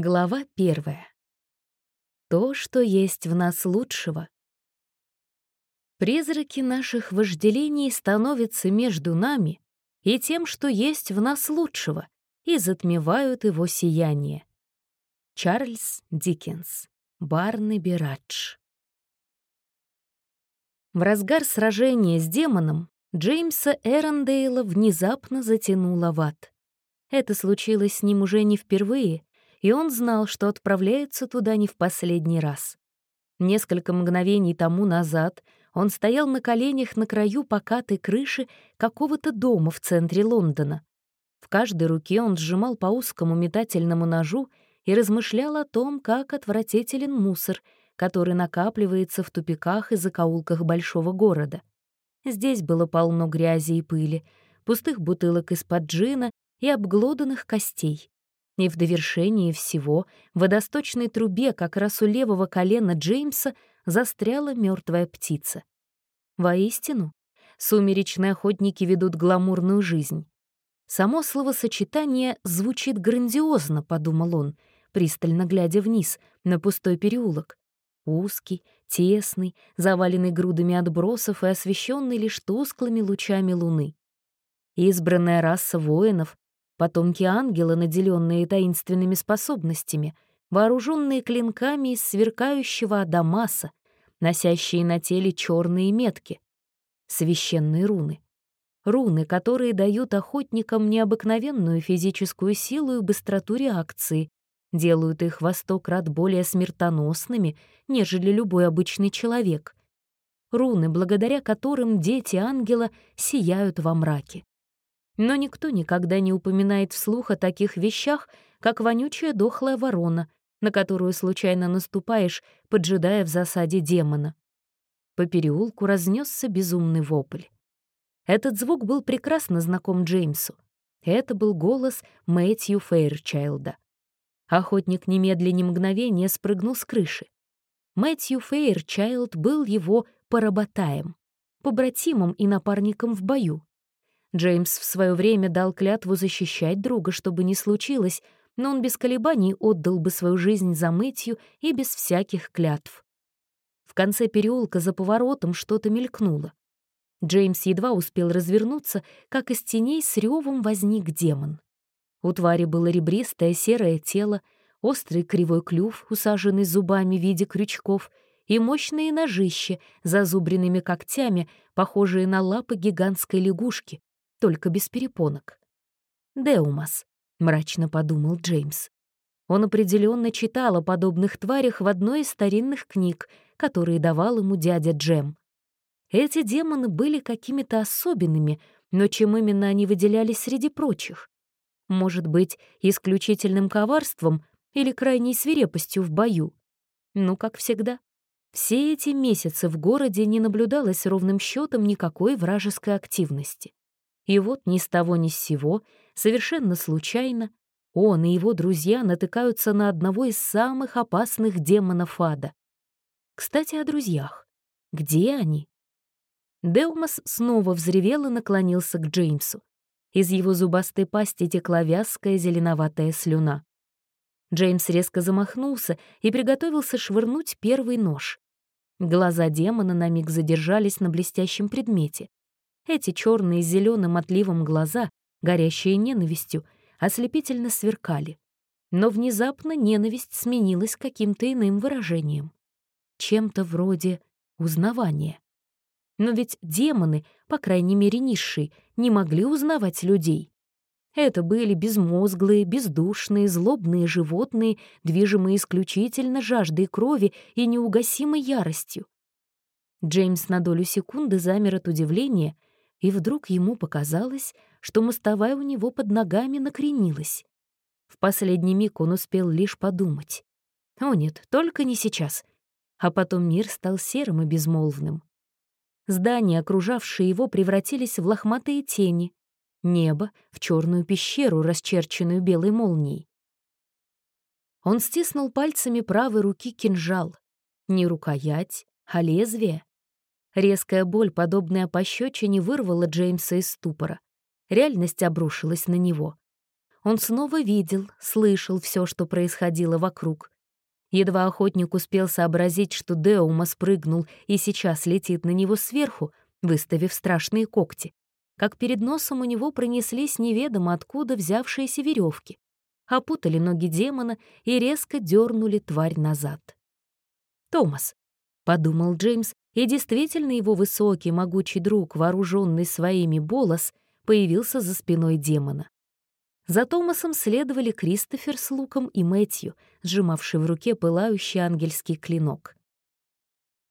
Глава первая. То, что есть в нас лучшего. Призраки наших вожделений становятся между нами и тем, что есть в нас лучшего, и затмевают его сияние. Чарльз Диккенс. Барны Бирадж. В разгар сражения с демоном Джеймса Эрондейла внезапно затянуло в ад. Это случилось с ним уже не впервые — и он знал, что отправляется туда не в последний раз. Несколько мгновений тому назад он стоял на коленях на краю покатой крыши какого-то дома в центре Лондона. В каждой руке он сжимал по узкому метательному ножу и размышлял о том, как отвратителен мусор, который накапливается в тупиках и закоулках большого города. Здесь было полно грязи и пыли, пустых бутылок из-под джина и обглоданных костей. И в довершении всего в водосточной трубе как раз у левого колена Джеймса застряла мертвая птица. Воистину, сумеречные охотники ведут гламурную жизнь. Само словосочетание звучит грандиозно, подумал он, пристально глядя вниз на пустой переулок. Узкий, тесный, заваленный грудами отбросов и освещенный лишь тусклыми лучами луны. Избранная раса воинов, потомки ангела, наделенные таинственными способностями, вооруженные клинками из сверкающего адамаса, носящие на теле черные метки, священные руны. Руны, которые дают охотникам необыкновенную физическую силу и быстроту реакции, делают их во сто крат более смертоносными, нежели любой обычный человек. Руны, благодаря которым дети ангела сияют во мраке. Но никто никогда не упоминает вслух о таких вещах, как вонючая дохлая ворона, на которую случайно наступаешь, поджидая в засаде демона. По переулку разнесся безумный вопль. Этот звук был прекрасно знаком Джеймсу. Это был голос Мэтью Фейрчайлда. Охотник немедленно мгновение спрыгнул с крыши. Мэтью Фейрчайлд был его поработаем, побратимом и напарником в бою. Джеймс в свое время дал клятву защищать друга, чтобы не случилось, но он без колебаний отдал бы свою жизнь за мытью и без всяких клятв. В конце переулка за поворотом что-то мелькнуло. Джеймс едва успел развернуться, как из теней с ревом возник демон. У твари было ребристое серое тело, острый кривой клюв, усаженный зубами в виде крючков, и мощные ножища, зазубренными когтями, похожие на лапы гигантской лягушки, только без перепонок. «Деумас», — мрачно подумал Джеймс. Он определенно читал о подобных тварях в одной из старинных книг, которые давал ему дядя Джем. Эти демоны были какими-то особенными, но чем именно они выделялись среди прочих? Может быть, исключительным коварством или крайней свирепостью в бою? Ну, как всегда. Все эти месяцы в городе не наблюдалось ровным счетом никакой вражеской активности. И вот ни с того ни с сего, совершенно случайно, он и его друзья натыкаются на одного из самых опасных демонов ада. Кстати, о друзьях. Где они? Деумас снова взревел и наклонился к Джеймсу. Из его зубастой пасти текла вязкая зеленоватая слюна. Джеймс резко замахнулся и приготовился швырнуть первый нож. Глаза демона на миг задержались на блестящем предмете. Эти черные с зеленым отливом глаза, горящие ненавистью, ослепительно сверкали. Но внезапно ненависть сменилась каким-то иным выражением. Чем-то вроде узнавания. Но ведь демоны, по крайней мере низшие, не могли узнавать людей. Это были безмозглые, бездушные, злобные животные, движимые исключительно жаждой крови и неугасимой яростью. Джеймс на долю секунды замер от удивления — и вдруг ему показалось, что мостовая у него под ногами накренилась. В последний миг он успел лишь подумать. О нет, только не сейчас. А потом мир стал серым и безмолвным. Здания, окружавшие его, превратились в лохматые тени, небо — в черную пещеру, расчерченную белой молнией. Он стиснул пальцами правой руки кинжал. Не рукоять, а лезвие. Резкая боль, подобная пощечине, вырвала Джеймса из ступора. Реальность обрушилась на него. он снова видел, слышал все, что происходило вокруг. Едва охотник успел сообразить, что Деума спрыгнул и сейчас летит на него сверху, выставив страшные когти, как перед носом у него пронеслись неведомо откуда взявшиеся веревки, опутали ноги демона и резко дернули тварь назад. «Томас», — подумал Джеймс, и действительно его высокий, могучий друг, вооруженный своими болос, появился за спиной демона. За Томасом следовали Кристофер с луком и Мэтью, сжимавший в руке пылающий ангельский клинок.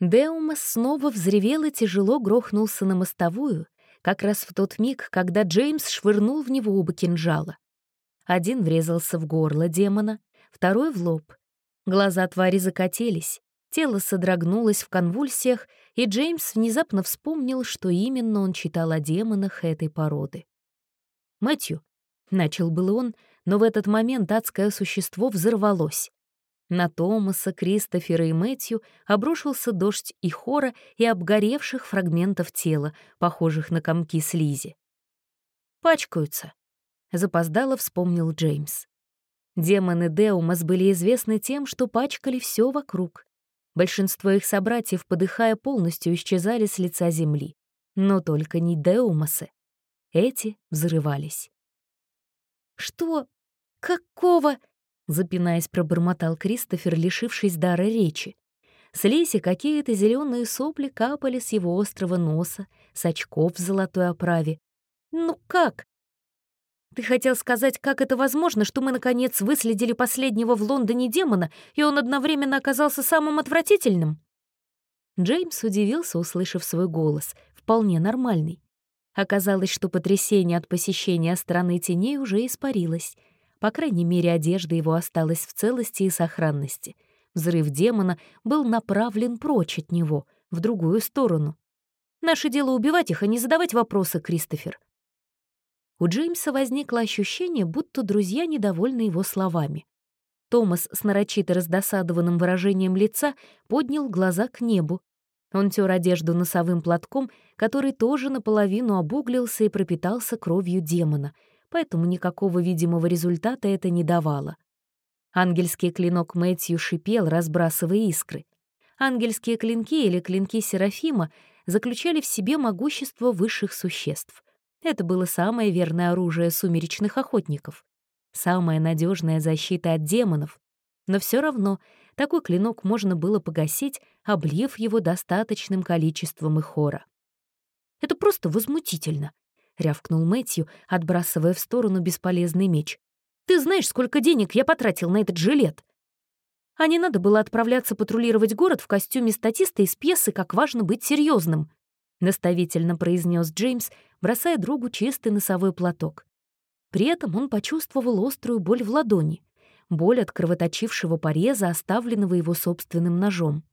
Деумас снова взревел и тяжело грохнулся на мостовую, как раз в тот миг, когда Джеймс швырнул в него оба кинжала. Один врезался в горло демона, второй — в лоб. Глаза твари закатились, тело содрогнулось в конвульсиях, и Джеймс внезапно вспомнил, что именно он читал о демонах этой породы. «Мэтью», — начал был он, но в этот момент адское существо взорвалось. На Томаса, Кристофера и Мэтью обрушился дождь и хора и обгоревших фрагментов тела, похожих на комки слизи. «Пачкаются», — запоздало вспомнил Джеймс. Демоны Деумас были известны тем, что пачкали все вокруг. Большинство их собратьев, подыхая, полностью исчезали с лица земли. Но только не Деумасы. Эти взрывались. «Что? Какого?» запинаясь, пробормотал Кристофер, лишившись дара речи. С какие-то зеленые сопли капали с его острого носа, с очков в золотой оправе. «Ну как?» «Ты хотел сказать, как это возможно, что мы, наконец, выследили последнего в Лондоне демона, и он одновременно оказался самым отвратительным?» Джеймс удивился, услышав свой голос, вполне нормальный. Оказалось, что потрясение от посещения страны теней уже испарилось — по крайней мере, одежда его осталась в целости и сохранности. Взрыв демона был направлен прочь от него, в другую сторону. «Наше дело убивать их, а не задавать вопросы, Кристофер». У Джеймса возникло ощущение, будто друзья недовольны его словами. Томас с нарочито раздосадованным выражением лица поднял глаза к небу. Он тер одежду носовым платком, который тоже наполовину обуглился и пропитался кровью демона — поэтому никакого видимого результата это не давало. Ангельский клинок Мэтью шипел, разбрасывая искры. Ангельские клинки или клинки Серафима заключали в себе могущество высших существ. Это было самое верное оружие сумеречных охотников, самая надежная защита от демонов. Но все равно такой клинок можно было погасить, облив его достаточным количеством ихора. Это просто возмутительно, — рявкнул Мэтью, отбрасывая в сторону бесполезный меч. «Ты знаешь, сколько денег я потратил на этот жилет?» А не надо было отправляться патрулировать город в костюме статиста из пьесы «Как важно быть серьезным», — наставительно произнес Джеймс, бросая другу чистый носовой платок. При этом он почувствовал острую боль в ладони, боль от кровоточившего пореза, оставленного его собственным ножом.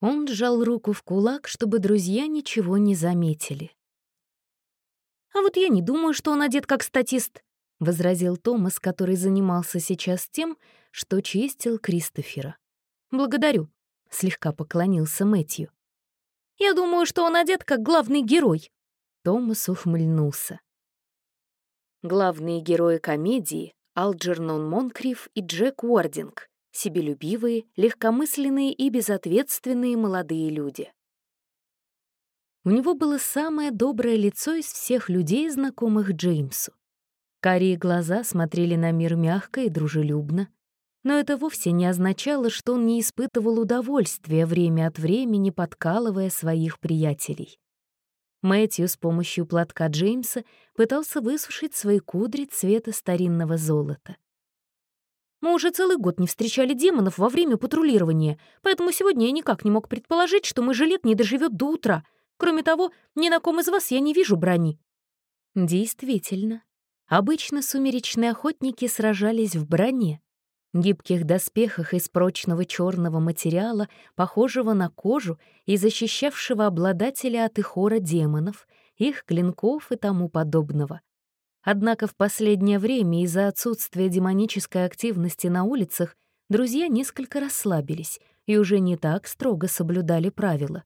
Он сжал руку в кулак, чтобы друзья ничего не заметили. «А вот я не думаю, что он одет как статист», — возразил Томас, который занимался сейчас тем, что чистил Кристофера. «Благодарю», — слегка поклонился Мэтью. «Я думаю, что он одет как главный герой», — Томас ухмыльнулся. Главные герои комедии — Алджернон Монкриф и Джек Уординг, себелюбивые, легкомысленные и безответственные молодые люди. У него было самое доброе лицо из всех людей, знакомых Джеймсу. Карие глаза смотрели на мир мягко и дружелюбно. Но это вовсе не означало, что он не испытывал удовольствия время от времени, подкалывая своих приятелей. Мэтью с помощью платка Джеймса пытался высушить свои кудри цвета старинного золота. Мы уже целый год не встречали демонов во время патрулирования, поэтому сегодня я никак не мог предположить, что мой жилет не доживет до утра, Кроме того, ни на ком из вас я не вижу брони». Действительно. Обычно сумеречные охотники сражались в броне, гибких доспехах из прочного черного материала, похожего на кожу и защищавшего обладателя от ихора демонов, их клинков и тому подобного. Однако в последнее время из-за отсутствия демонической активности на улицах друзья несколько расслабились и уже не так строго соблюдали правила.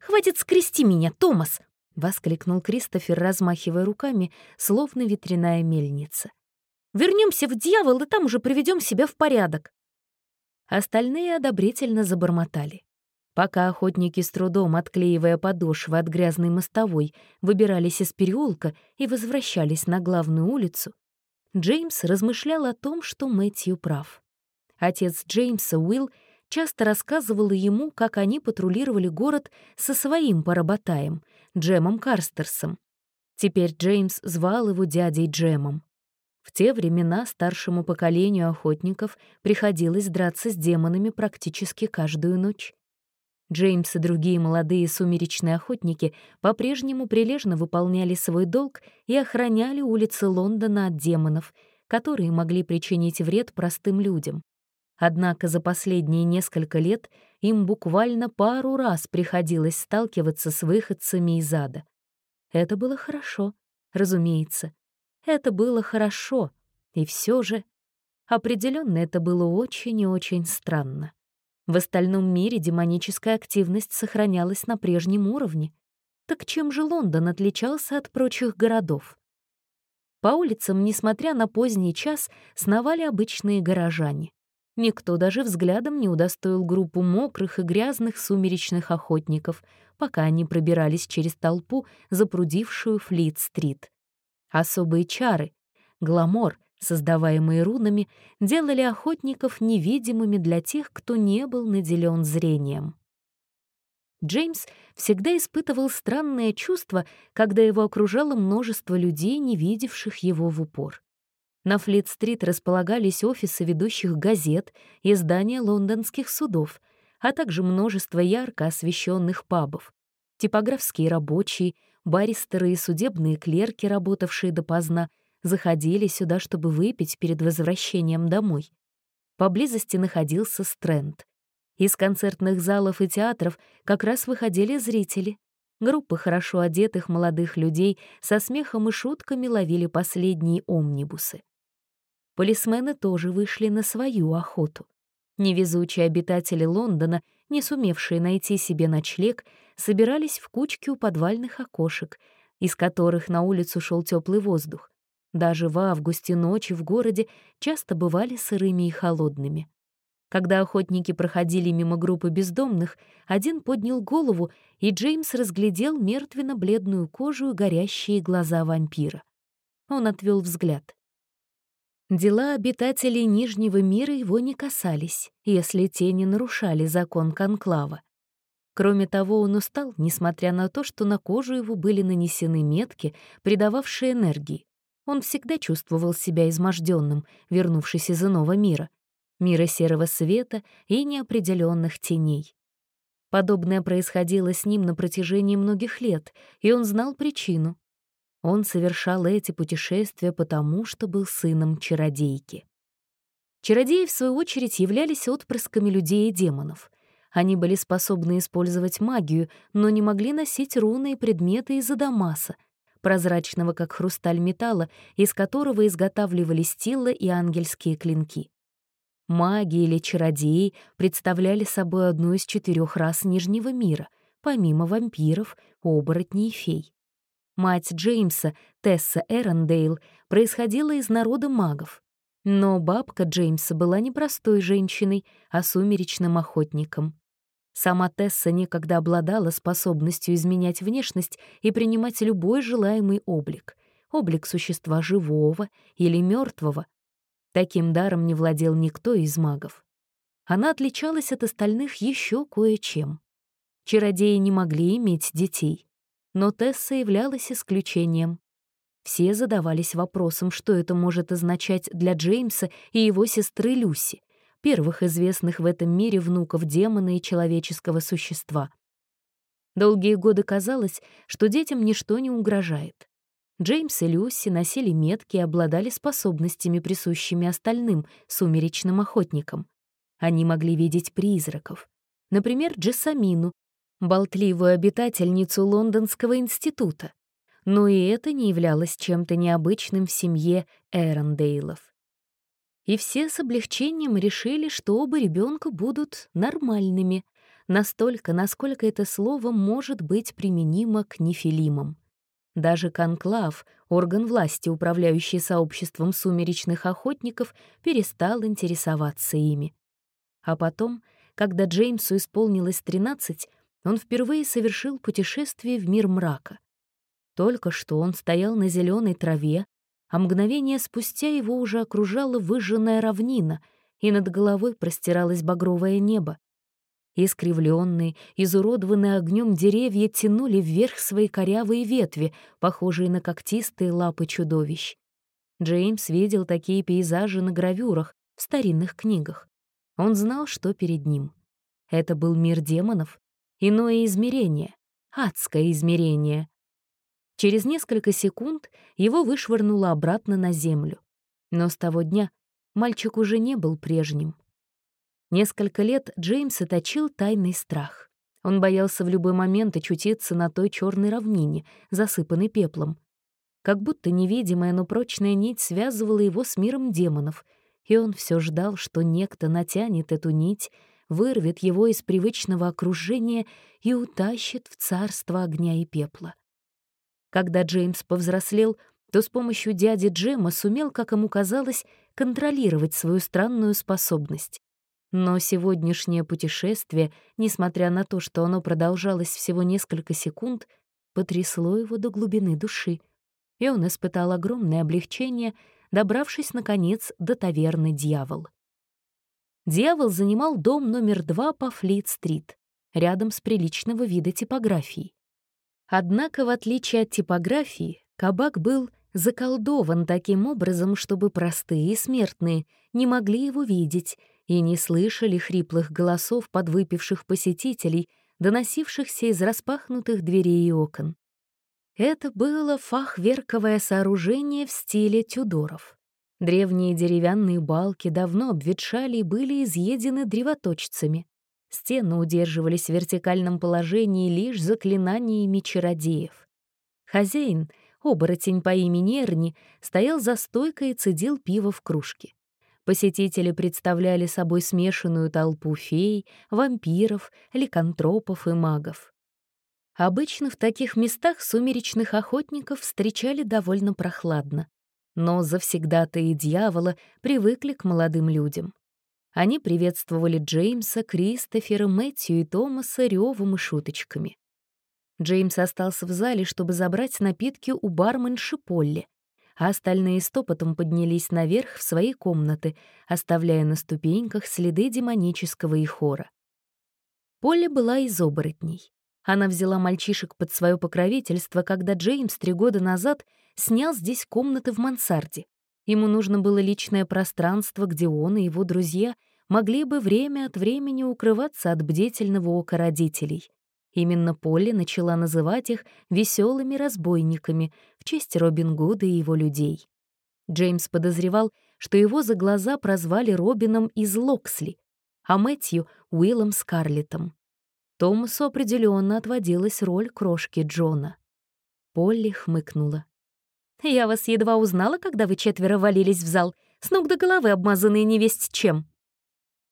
«Хватит скрести меня, Томас!» — воскликнул Кристофер, размахивая руками, словно ветряная мельница. Вернемся в дьявол, и там уже приведем себя в порядок. Остальные одобрительно забормотали. Пока охотники с трудом, отклеивая подошвы от грязной мостовой, выбирались из переулка и возвращались на главную улицу, Джеймс размышлял о том, что Мэтью прав. Отец Джеймса, Уилл, часто рассказывал ему, как они патрулировали город со своим поработаем, Джемом Карстерсом. Теперь Джеймс звал его дядей Джемом. В те времена старшему поколению охотников приходилось драться с демонами практически каждую ночь. Джеймс и другие молодые сумеречные охотники по-прежнему прилежно выполняли свой долг и охраняли улицы Лондона от демонов, которые могли причинить вред простым людям. Однако за последние несколько лет им буквально пару раз приходилось сталкиваться с выходцами из ада. Это было хорошо, разумеется. Это было хорошо, и все же определенно это было очень и очень странно. В остальном мире демоническая активность сохранялась на прежнем уровне. Так чем же Лондон отличался от прочих городов? По улицам, несмотря на поздний час, сновали обычные горожане. Никто даже взглядом не удостоил группу мокрых и грязных сумеречных охотников, пока они пробирались через толпу, запрудившую Флит-стрит. Особые чары, гламор, создаваемые рунами, делали охотников невидимыми для тех, кто не был наделен зрением. Джеймс всегда испытывал странное чувство, когда его окружало множество людей, не видевших его в упор. На Флит-стрит располагались офисы ведущих газет и здания лондонских судов, а также множество ярко освещенных пабов. Типографские рабочие, баристеры и судебные клерки, работавшие допоздна, заходили сюда, чтобы выпить перед возвращением домой. Поблизости находился Стрэнд. Из концертных залов и театров как раз выходили зрители. Группы хорошо одетых молодых людей со смехом и шутками ловили последние омнибусы. Полисмены тоже вышли на свою охоту. Невезучие обитатели Лондона, не сумевшие найти себе ночлег, собирались в кучки у подвальных окошек, из которых на улицу шел теплый воздух. Даже в августе ночи в городе часто бывали сырыми и холодными. Когда охотники проходили мимо группы бездомных, один поднял голову, и Джеймс разглядел мертвенно-бледную кожу и горящие глаза вампира. Он отвел взгляд. Дела обитателей Нижнего мира его не касались, если те не нарушали закон Конклава. Кроме того, он устал, несмотря на то, что на кожу его были нанесены метки, придававшие энергии. Он всегда чувствовал себя изможденным, вернувшись из иного мира, мира серого света и неопределенных теней. Подобное происходило с ним на протяжении многих лет, и он знал причину. Он совершал эти путешествия потому, что был сыном чародейки. Чародеи, в свою очередь, являлись отпрысками людей и демонов. Они были способны использовать магию, но не могли носить руны и предметы из Адамаса, прозрачного как хрусталь металла, из которого изготавливались стилы и ангельские клинки. Маги или чародеи представляли собой одну из четырех рас Нижнего мира, помимо вампиров, оборотней и фей. Мать Джеймса, Тесса Эрондейл, происходила из народа магов. Но бабка Джеймса была не простой женщиной, а сумеречным охотником. Сама Тесса некогда обладала способностью изменять внешность и принимать любой желаемый облик — облик существа живого или мертвого. Таким даром не владел никто из магов. Она отличалась от остальных еще кое-чем. Чародеи не могли иметь детей, но Тесса являлась исключением. Все задавались вопросом, что это может означать для Джеймса и его сестры Люси первых известных в этом мире внуков демона и человеческого существа. Долгие годы казалось, что детям ничто не угрожает. Джеймс и Люси носили метки и обладали способностями, присущими остальным сумеречным охотникам. Они могли видеть призраков. Например, Джессамину, болтливую обитательницу Лондонского института. Но и это не являлось чем-то необычным в семье Эрондейлов и все с облегчением решили, что оба ребенка будут нормальными. настолько, насколько это слово может быть применимо к нефилимам. Даже конклав, орган власти, управляющий сообществом сумеречных охотников, перестал интересоваться ими. А потом, когда Джеймсу исполнилось 13, он впервые совершил путешествие в мир мрака. Только что он стоял на зеленой траве, а мгновение спустя его уже окружала выжженная равнина, и над головой простиралось багровое небо. Искривленные, изуродованные огнем деревья тянули вверх свои корявые ветви, похожие на когтистые лапы чудовищ. Джеймс видел такие пейзажи на гравюрах, в старинных книгах. Он знал, что перед ним. Это был мир демонов, иное измерение, адское измерение. Через несколько секунд его вышвырнуло обратно на землю. Но с того дня мальчик уже не был прежним. Несколько лет Джеймса точил тайный страх. Он боялся в любой момент очутиться на той черной равнине, засыпанной пеплом. Как будто невидимая, но прочная нить связывала его с миром демонов, и он все ждал, что некто натянет эту нить, вырвет его из привычного окружения и утащит в царство огня и пепла. Когда Джеймс повзрослел, то с помощью дяди Джема сумел, как ему казалось, контролировать свою странную способность. Но сегодняшнее путешествие, несмотря на то, что оно продолжалось всего несколько секунд, потрясло его до глубины души, и он испытал огромное облегчение, добравшись, наконец, до таверны «Дьявол». Дьявол занимал дом номер два по Флит-стрит, рядом с приличного вида типографией. Однако, в отличие от типографии, кабак был заколдован таким образом, чтобы простые смертные не могли его видеть и не слышали хриплых голосов подвыпивших посетителей, доносившихся из распахнутых дверей и окон. Это было фахверковое сооружение в стиле Тюдоров. Древние деревянные балки давно обветшали и были изъедены древоточцами. Стены удерживались в вертикальном положении лишь заклинаниями чародеев. Хозяин, оборотень по имени Эрни, стоял за стойкой и цедил пиво в кружке. Посетители представляли собой смешанную толпу фей, вампиров, ликантропов и магов. Обычно в таких местах сумеречных охотников встречали довольно прохладно, но завсегдатые дьявола привыкли к молодым людям. Они приветствовали Джеймса, Кристофера, Мэтью и Томаса ревом и шуточками. Джеймс остался в зале, чтобы забрать напитки у барменши Полли, а остальные стопотом поднялись наверх в свои комнаты, оставляя на ступеньках следы демонического и хора. Полли была из оборотней. Она взяла мальчишек под свое покровительство, когда Джеймс три года назад снял здесь комнаты в мансарде. Ему нужно было личное пространство, где он и его друзья могли бы время от времени укрываться от бдительного ока родителей. Именно Полли начала называть их веселыми разбойниками в честь Робин Гуда и его людей. Джеймс подозревал, что его за глаза прозвали Робином из Локсли, а Мэтью — Уиллом Скарлеттом. Томасу определенно отводилась роль крошки Джона. Полли хмыкнула. «Я вас едва узнала, когда вы четверо валились в зал, с ног до головы обмазанные невесть чем».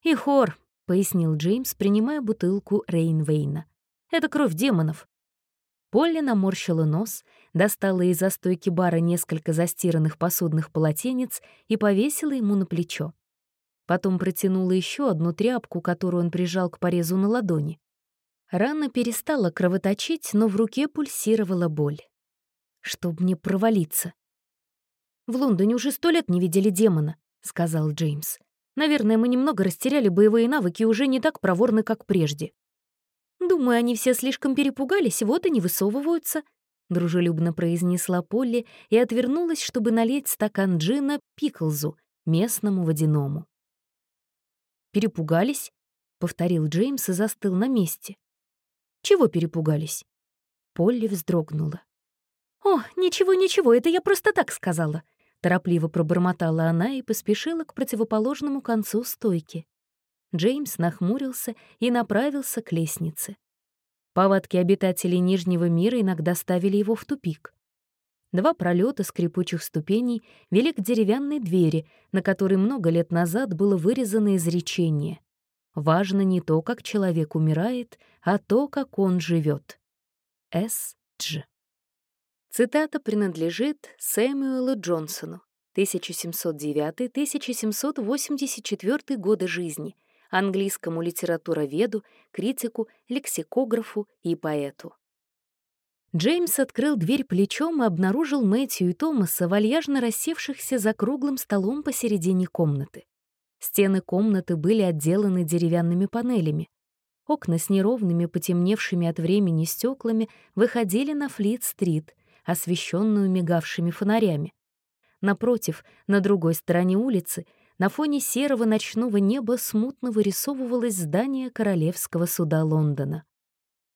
«И хор», — пояснил Джеймс, принимая бутылку Рейнвейна. Это кровь демонов». Полли наморщила нос, достала из застойки бара несколько застиранных посудных полотенец и повесила ему на плечо. Потом протянула еще одну тряпку, которую он прижал к порезу на ладони. Рана перестала кровоточить, но в руке пульсировала боль. «Чтоб мне провалиться». «В Лондоне уже сто лет не видели демона», — сказал Джеймс. «Наверное, мы немного растеряли боевые навыки и уже не так проворны, как прежде». «Думаю, они все слишком перепугались, вот и не высовываются», — дружелюбно произнесла Полли и отвернулась, чтобы налить стакан джина Пиклзу, местному водяному. «Перепугались?» — повторил Джеймс и застыл на месте. «Чего перепугались?» Полли вздрогнула. «О, ничего-ничего, это я просто так сказала», — торопливо пробормотала она и поспешила к противоположному концу стойки. Джеймс нахмурился и направился к лестнице. Повадки обитателей Нижнего мира иногда ставили его в тупик. Два пролета скрипучих ступеней вели к деревянной двери, на которой много лет назад было вырезано изречение Важно не то, как человек умирает, а то, как он живет. С. Дж. Цитата принадлежит Сэмюэлу Джонсону, 1709-1784 годы жизни, английскому литературоведу, критику, лексикографу и поэту. Джеймс открыл дверь плечом и обнаружил Мэтью и Томаса, вальяжно рассевшихся за круглым столом посередине комнаты. Стены комнаты были отделаны деревянными панелями. Окна с неровными, потемневшими от времени стеклами выходили на Флит-стрит, освещенную мигавшими фонарями. Напротив, на другой стороне улицы, на фоне серого ночного неба смутно вырисовывалось здание Королевского суда Лондона.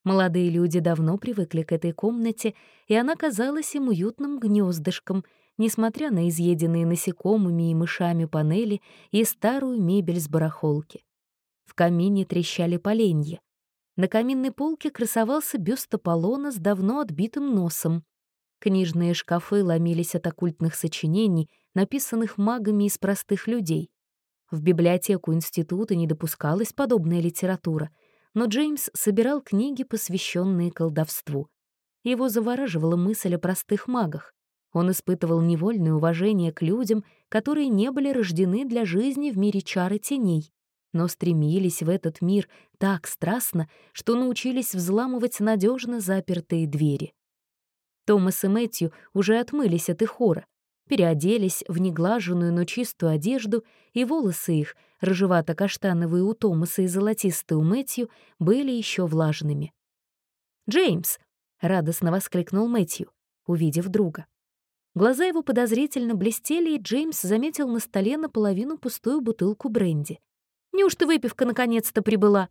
Молодые люди давно привыкли к этой комнате, и она казалась им уютным гнездышком, несмотря на изъеденные насекомыми и мышами панели и старую мебель с барахолки. В камине трещали поленья. На каминной полке красовался бюст Аполлона с давно отбитым носом. Книжные шкафы ломились от оккультных сочинений, написанных магами из простых людей. В библиотеку института не допускалась подобная литература — но Джеймс собирал книги, посвященные колдовству. Его завораживала мысль о простых магах. Он испытывал невольное уважение к людям, которые не были рождены для жизни в мире чары теней, но стремились в этот мир так страстно, что научились взламывать надежно запертые двери. Томас и Мэтью уже отмылись от их хора, переоделись в неглаженную, но чистую одежду, и волосы их, рыжевато-каштановые у Томаса и золотистые у Мэтью, были еще влажными. «Джеймс!» — радостно воскликнул Мэтью, увидев друга. Глаза его подозрительно блестели, и Джеймс заметил на столе наполовину пустую бутылку бренди. «Неужто выпивка наконец-то прибыла?»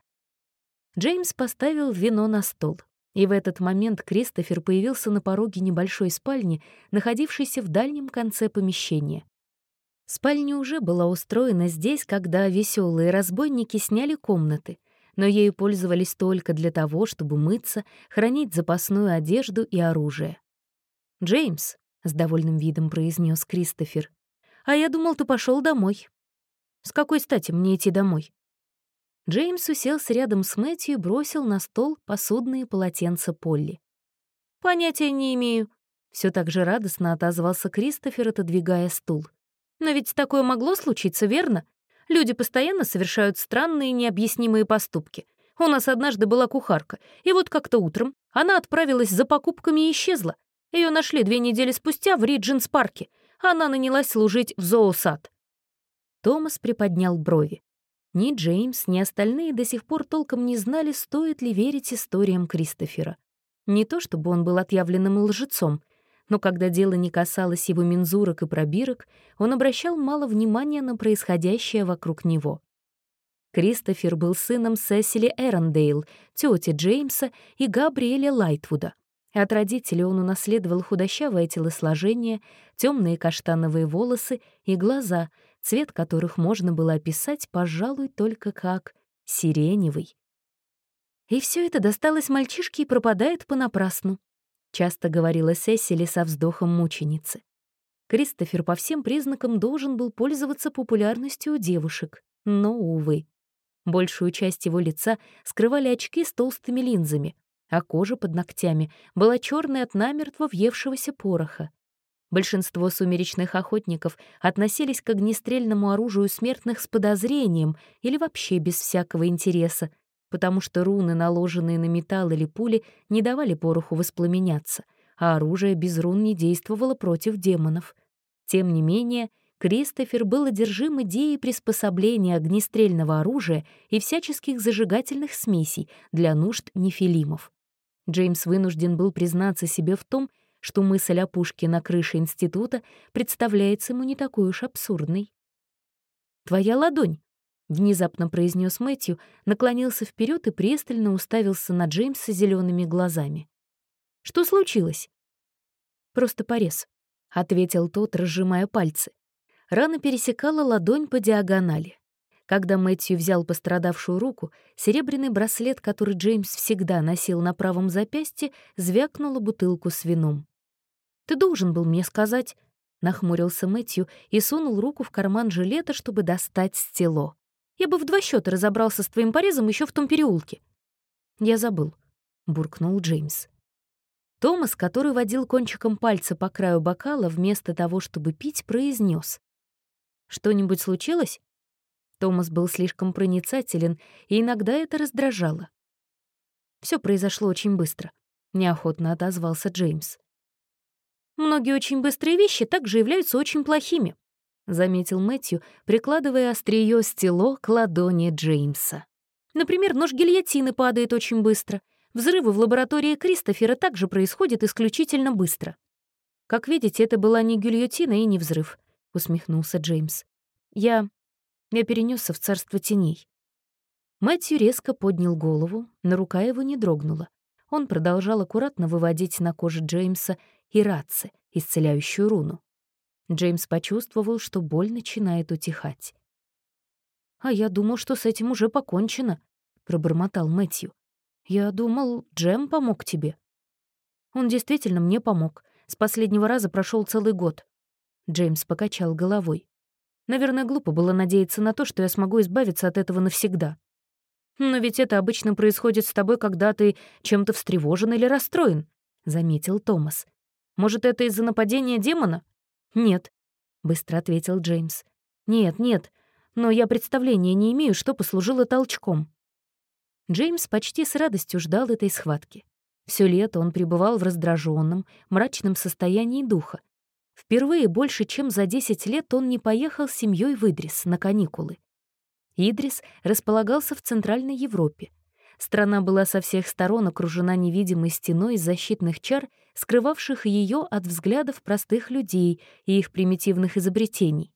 Джеймс поставил вино на стол. И в этот момент Кристофер появился на пороге небольшой спальни, находившейся в дальнем конце помещения. Спальня уже была устроена здесь, когда веселые разбойники сняли комнаты, но ею пользовались только для того, чтобы мыться, хранить запасную одежду и оружие. «Джеймс», — с довольным видом произнес Кристофер, «а я думал, ты пошел домой». «С какой стати мне идти домой?» Джеймс уселся рядом с Мэтью и бросил на стол посудные полотенца Полли. «Понятия не имею», — все так же радостно отозвался Кристофер, отодвигая стул. «Но ведь такое могло случиться, верно? Люди постоянно совершают странные необъяснимые поступки. У нас однажды была кухарка, и вот как-то утром она отправилась за покупками и исчезла. Ее нашли две недели спустя в Риджинс-парке. Она нанялась служить в зоосад». Томас приподнял брови. Ни Джеймс, ни остальные до сих пор толком не знали, стоит ли верить историям Кристофера. Не то чтобы он был отъявленным лжецом, но когда дело не касалось его мензурок и пробирок, он обращал мало внимания на происходящее вокруг него. Кристофер был сыном Сесили Эрондейл, тети Джеймса и Габриэля Лайтвуда. От родителей он унаследовал худощавое телосложение, темные каштановые волосы и глаза — цвет которых можно было описать, пожалуй, только как сиреневый. И все это досталось мальчишке и пропадает понапрасну, часто говорила Сесили со вздохом мученицы. Кристофер по всем признакам должен был пользоваться популярностью у девушек, но, увы. Большую часть его лица скрывали очки с толстыми линзами, а кожа под ногтями была черной от намертво въевшегося пороха. Большинство сумеречных охотников относились к огнестрельному оружию смертных с подозрением или вообще без всякого интереса, потому что руны, наложенные на металл или пули, не давали пороху воспламеняться, а оружие без рун не действовало против демонов. Тем не менее, Кристофер был одержим идеей приспособления огнестрельного оружия и всяческих зажигательных смесей для нужд нефилимов. Джеймс вынужден был признаться себе в том, что мысль о пушке на крыше института представляется ему не такой уж абсурдной. «Твоя ладонь», — внезапно произнес Мэтью, наклонился вперед и пристально уставился на Джеймса зелеными глазами. «Что случилось?» «Просто порез», — ответил тот, разжимая пальцы. Рана пересекала ладонь по диагонали. Когда Мэтью взял пострадавшую руку, серебряный браслет, который Джеймс всегда носил на правом запястье, звякнула бутылку с вином. «Ты должен был мне сказать», — нахмурился Мэтью и сунул руку в карман жилета, чтобы достать стело. Я бы в два счета разобрался с твоим порезом еще в том переулке». «Я забыл», — буркнул Джеймс. Томас, который водил кончиком пальца по краю бокала, вместо того, чтобы пить, произнес: «Что-нибудь случилось?» Томас был слишком проницателен, и иногда это раздражало. Все произошло очень быстро», — неохотно отозвался Джеймс. «Многие очень быстрые вещи также являются очень плохими», — заметил Мэтью, прикладывая острие стело к ладони Джеймса. «Например, нож гильотины падает очень быстро, Взрывы в лаборатории Кристофера также происходят исключительно быстро. «Как видите, это была не гильотина и не взрыв», — усмехнулся Джеймс. «Я... я перенесся в царство теней». Мэтью резко поднял голову, но рука его не дрогнула. Он продолжал аккуратно выводить на коже Джеймса ираци, исцеляющую руну. Джеймс почувствовал, что боль начинает утихать. «А я думал, что с этим уже покончено», — пробормотал Мэтью. «Я думал, Джем помог тебе». «Он действительно мне помог. С последнего раза прошел целый год». Джеймс покачал головой. «Наверное, глупо было надеяться на то, что я смогу избавиться от этого навсегда. Но ведь это обычно происходит с тобой, когда ты чем-то встревожен или расстроен», — заметил Томас. «Может, это из-за нападения демона?» «Нет», — быстро ответил Джеймс. «Нет, нет, но я представления не имею, что послужило толчком». Джеймс почти с радостью ждал этой схватки. Все лето он пребывал в раздраженном, мрачном состоянии духа. Впервые больше чем за 10 лет он не поехал с семьей в Идрис на каникулы. Идрис располагался в Центральной Европе. Страна была со всех сторон окружена невидимой стеной из защитных чар, скрывавших ее от взглядов простых людей и их примитивных изобретений.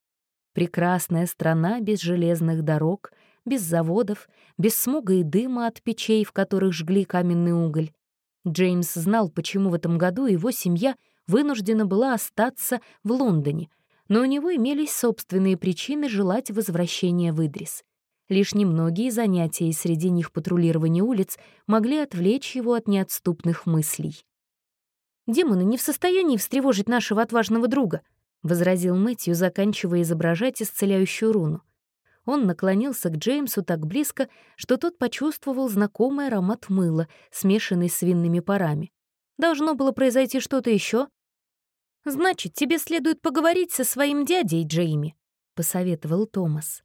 Прекрасная страна без железных дорог, без заводов, без смуга и дыма от печей, в которых жгли каменный уголь. Джеймс знал, почему в этом году его семья вынуждена была остаться в Лондоне, но у него имелись собственные причины желать возвращения в Идрис. Лишь немногие занятия, и среди них патрулирование улиц, могли отвлечь его от неотступных мыслей. «Демоны не в состоянии встревожить нашего отважного друга», — возразил Мэтью, заканчивая изображать исцеляющую руну. Он наклонился к Джеймсу так близко, что тот почувствовал знакомый аромат мыла, смешанный с винными парами. Должно было произойти что-то еще. «Значит, тебе следует поговорить со своим дядей, Джейми», — посоветовал Томас.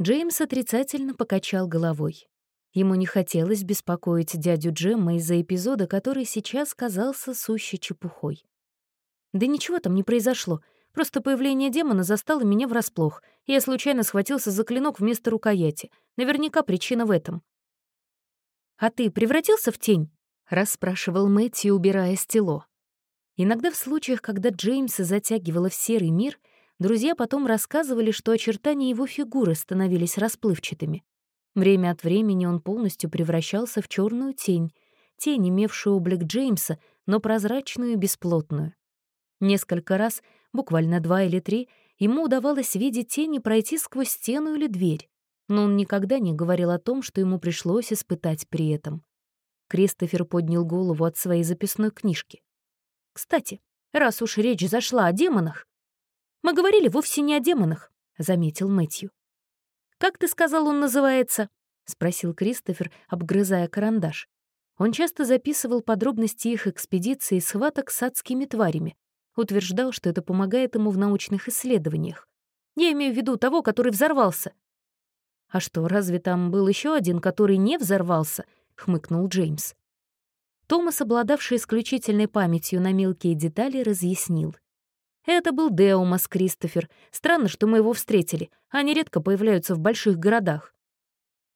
Джеймс отрицательно покачал головой. Ему не хотелось беспокоить дядю Джемма из-за эпизода, который сейчас казался сущей чепухой. Да ничего там не произошло. Просто появление демона застало меня врасплох, я случайно схватился за клинок вместо рукояти. Наверняка причина в этом. «А ты превратился в тень?» — расспрашивал Мэтью, убирая стело. Иногда в случаях, когда Джеймса затягивало в серый мир, друзья потом рассказывали, что очертания его фигуры становились расплывчатыми. Время от времени он полностью превращался в черную тень, тень, имевшую облик Джеймса, но прозрачную и бесплотную. Несколько раз буквально два или три, ему удавалось видеть тени пройти сквозь стену или дверь, но он никогда не говорил о том, что ему пришлось испытать при этом. Кристофер поднял голову от своей записной книжки. «Кстати, раз уж речь зашла о демонах...» «Мы говорили вовсе не о демонах», — заметил Мэтью. «Как ты сказал, он называется?» — спросил Кристофер, обгрызая карандаш. Он часто записывал подробности их экспедиции и схваток с адскими тварями, утверждал, что это помогает ему в научных исследованиях. Я имею в виду того, который взорвался. «А что, разве там был еще один, который не взорвался?» — хмыкнул Джеймс. Томас, обладавший исключительной памятью на мелкие детали, разъяснил. «Это был Деумас Кристофер. Странно, что мы его встретили. Они редко появляются в больших городах.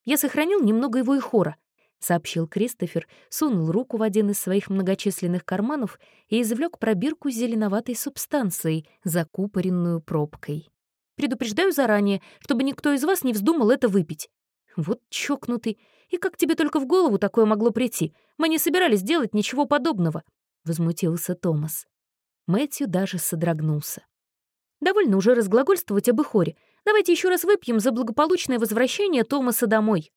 Я сохранил немного его и хора. — сообщил Кристофер, сунул руку в один из своих многочисленных карманов и извлек пробирку с зеленоватой субстанцией, закупоренную пробкой. «Предупреждаю заранее, чтобы никто из вас не вздумал это выпить». «Вот чокнутый! И как тебе только в голову такое могло прийти? Мы не собирались делать ничего подобного», — возмутился Томас. Мэтью даже содрогнулся. «Довольно уже разглагольствовать об Ихоре. Давайте еще раз выпьем за благополучное возвращение Томаса домой».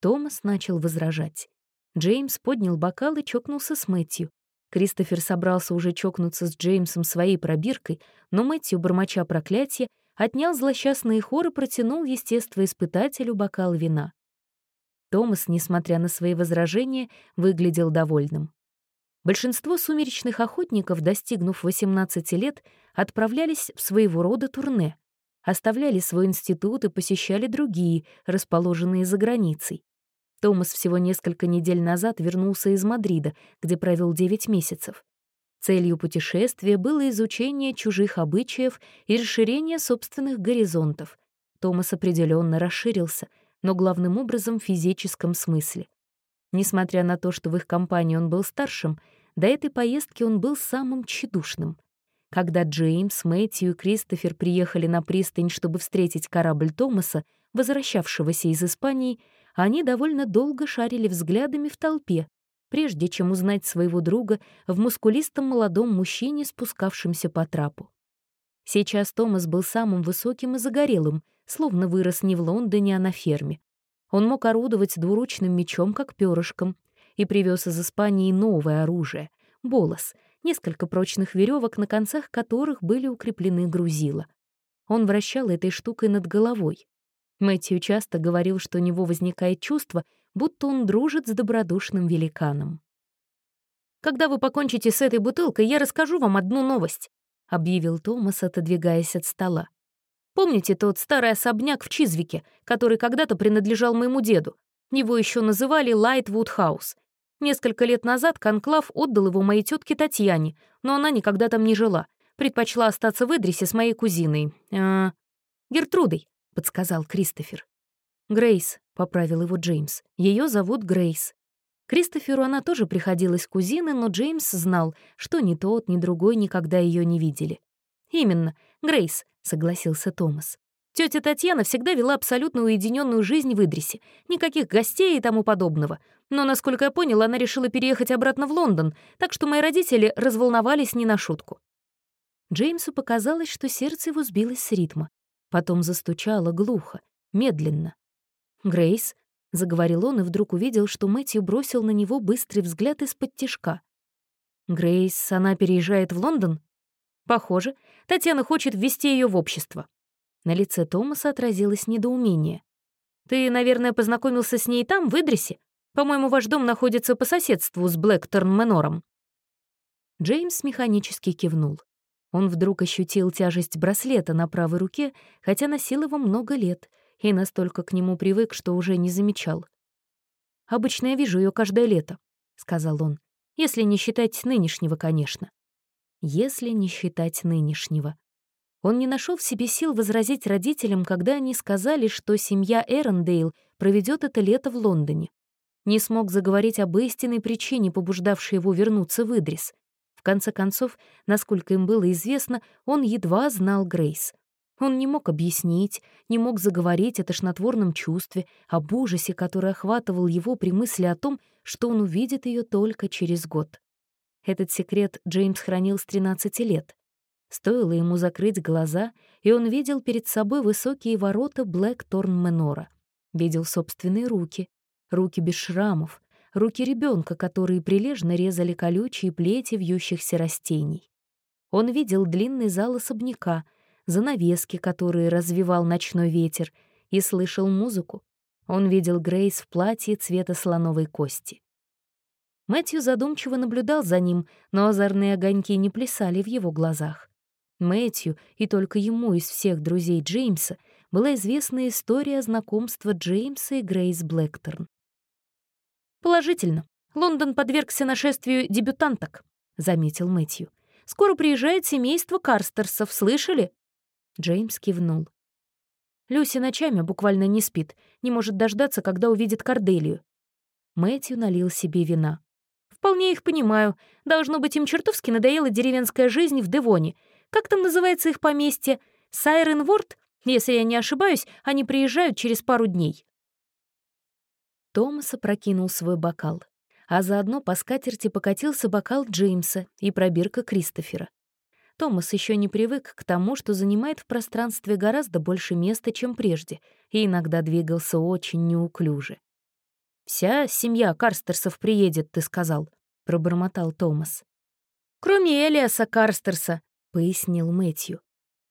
Томас начал возражать. Джеймс поднял бокал и чокнулся с Мэтью. Кристофер собрался уже чокнуться с Джеймсом своей пробиркой, но Мэтью, бормоча проклятие, отнял злосчастный хор и протянул естествоиспытателю бокал вина. Томас, несмотря на свои возражения, выглядел довольным. Большинство сумеречных охотников, достигнув 18 лет, отправлялись в своего рода турне, оставляли свой институт и посещали другие, расположенные за границей. Томас всего несколько недель назад вернулся из Мадрида, где провел 9 месяцев. Целью путешествия было изучение чужих обычаев и расширение собственных горизонтов. Томас определенно расширился, но главным образом в физическом смысле. Несмотря на то, что в их компании он был старшим, до этой поездки он был самым тщедушным. Когда Джеймс, Мэтью и Кристофер приехали на пристань, чтобы встретить корабль Томаса, возвращавшегося из Испании, они довольно долго шарили взглядами в толпе, прежде чем узнать своего друга в мускулистом молодом мужчине, спускавшемся по трапу. Сейчас Томас был самым высоким и загорелым, словно вырос не в Лондоне, а на ферме. Он мог орудовать двуручным мечом, как перышком, и привез из Испании новое оружие — болос, несколько прочных веревок, на концах которых были укреплены грузила. Он вращал этой штукой над головой. Мэтью часто говорил, что у него возникает чувство, будто он дружит с добродушным великаном. «Когда вы покончите с этой бутылкой, я расскажу вам одну новость», — объявил Томас, отодвигаясь от стола. Помните тот старый особняк в Чизвике, который когда-то принадлежал моему деду? Его еще называли Лайтвуд Хаус. Несколько лет назад Конклав отдал его моей тетке Татьяне, но она никогда там не жила. Предпочла остаться в Эдрисе с моей кузиной. Э, Гертрудой, подсказал Кристофер. Грейс, поправил его Джеймс. Ее зовут Грейс. Кристоферу она тоже приходилась кузиной, но Джеймс знал, что ни тот, ни другой никогда ее не видели. «Именно, Грейс», — согласился Томас. Тетя Татьяна всегда вела абсолютно уединенную жизнь в Идрисе. Никаких гостей и тому подобного. Но, насколько я понял, она решила переехать обратно в Лондон, так что мои родители разволновались не на шутку. Джеймсу показалось, что сердце его сбилось с ритма. Потом застучало глухо, медленно. «Грейс», — заговорил он и вдруг увидел, что Мэтью бросил на него быстрый взгляд из-под тишка. «Грейс, она переезжает в Лондон?» Похоже, Татьяна хочет ввести ее в общество. На лице Томаса отразилось недоумение. «Ты, наверное, познакомился с ней там, в Идресе? По-моему, ваш дом находится по соседству с Блэкторн-Менором». Джеймс механически кивнул. Он вдруг ощутил тяжесть браслета на правой руке, хотя носил его много лет, и настолько к нему привык, что уже не замечал. «Обычно я вижу ее каждое лето», — сказал он, «если не считать нынешнего, конечно если не считать нынешнего. Он не нашел в себе сил возразить родителям, когда они сказали, что семья Эрондейл проведет это лето в Лондоне. Не смог заговорить об истинной причине, побуждавшей его вернуться в Идрис. В конце концов, насколько им было известно, он едва знал Грейс. Он не мог объяснить, не мог заговорить о тошнотворном чувстве, об ужасе, который охватывал его при мысли о том, что он увидит ее только через год. Этот секрет Джеймс хранил с 13 лет. Стоило ему закрыть глаза, и он видел перед собой высокие ворота Блэкторн-Менора. Видел собственные руки, руки без шрамов, руки ребенка, которые прилежно резали колючие плети вьющихся растений. Он видел длинный зал особняка, занавески, которые развивал ночной ветер, и слышал музыку. Он видел Грейс в платье цвета слоновой кости. Мэтью задумчиво наблюдал за ним, но озорные огоньки не плясали в его глазах. Мэтью, и только ему из всех друзей Джеймса, была известна история знакомства Джеймса и Грейс Блэкторн. «Положительно. Лондон подвергся нашествию дебютанток», — заметил Мэтью. «Скоро приезжает семейство Карстерсов, слышали?» Джеймс кивнул. Люси ночами буквально не спит, не может дождаться, когда увидит Корделию. Мэтью налил себе вина. Вполне их понимаю. Должно быть, им чертовски надоела деревенская жизнь в Девоне. Как там называется их поместье? Сайренворд? Если я не ошибаюсь, они приезжают через пару дней. Томас опрокинул свой бокал, а заодно по скатерти покатился бокал Джеймса и пробирка Кристофера. Томас еще не привык к тому, что занимает в пространстве гораздо больше места, чем прежде, и иногда двигался очень неуклюже. «Вся семья Карстерсов приедет, ты сказал», — пробормотал Томас. «Кроме Элиаса Карстерса», — пояснил Мэтью.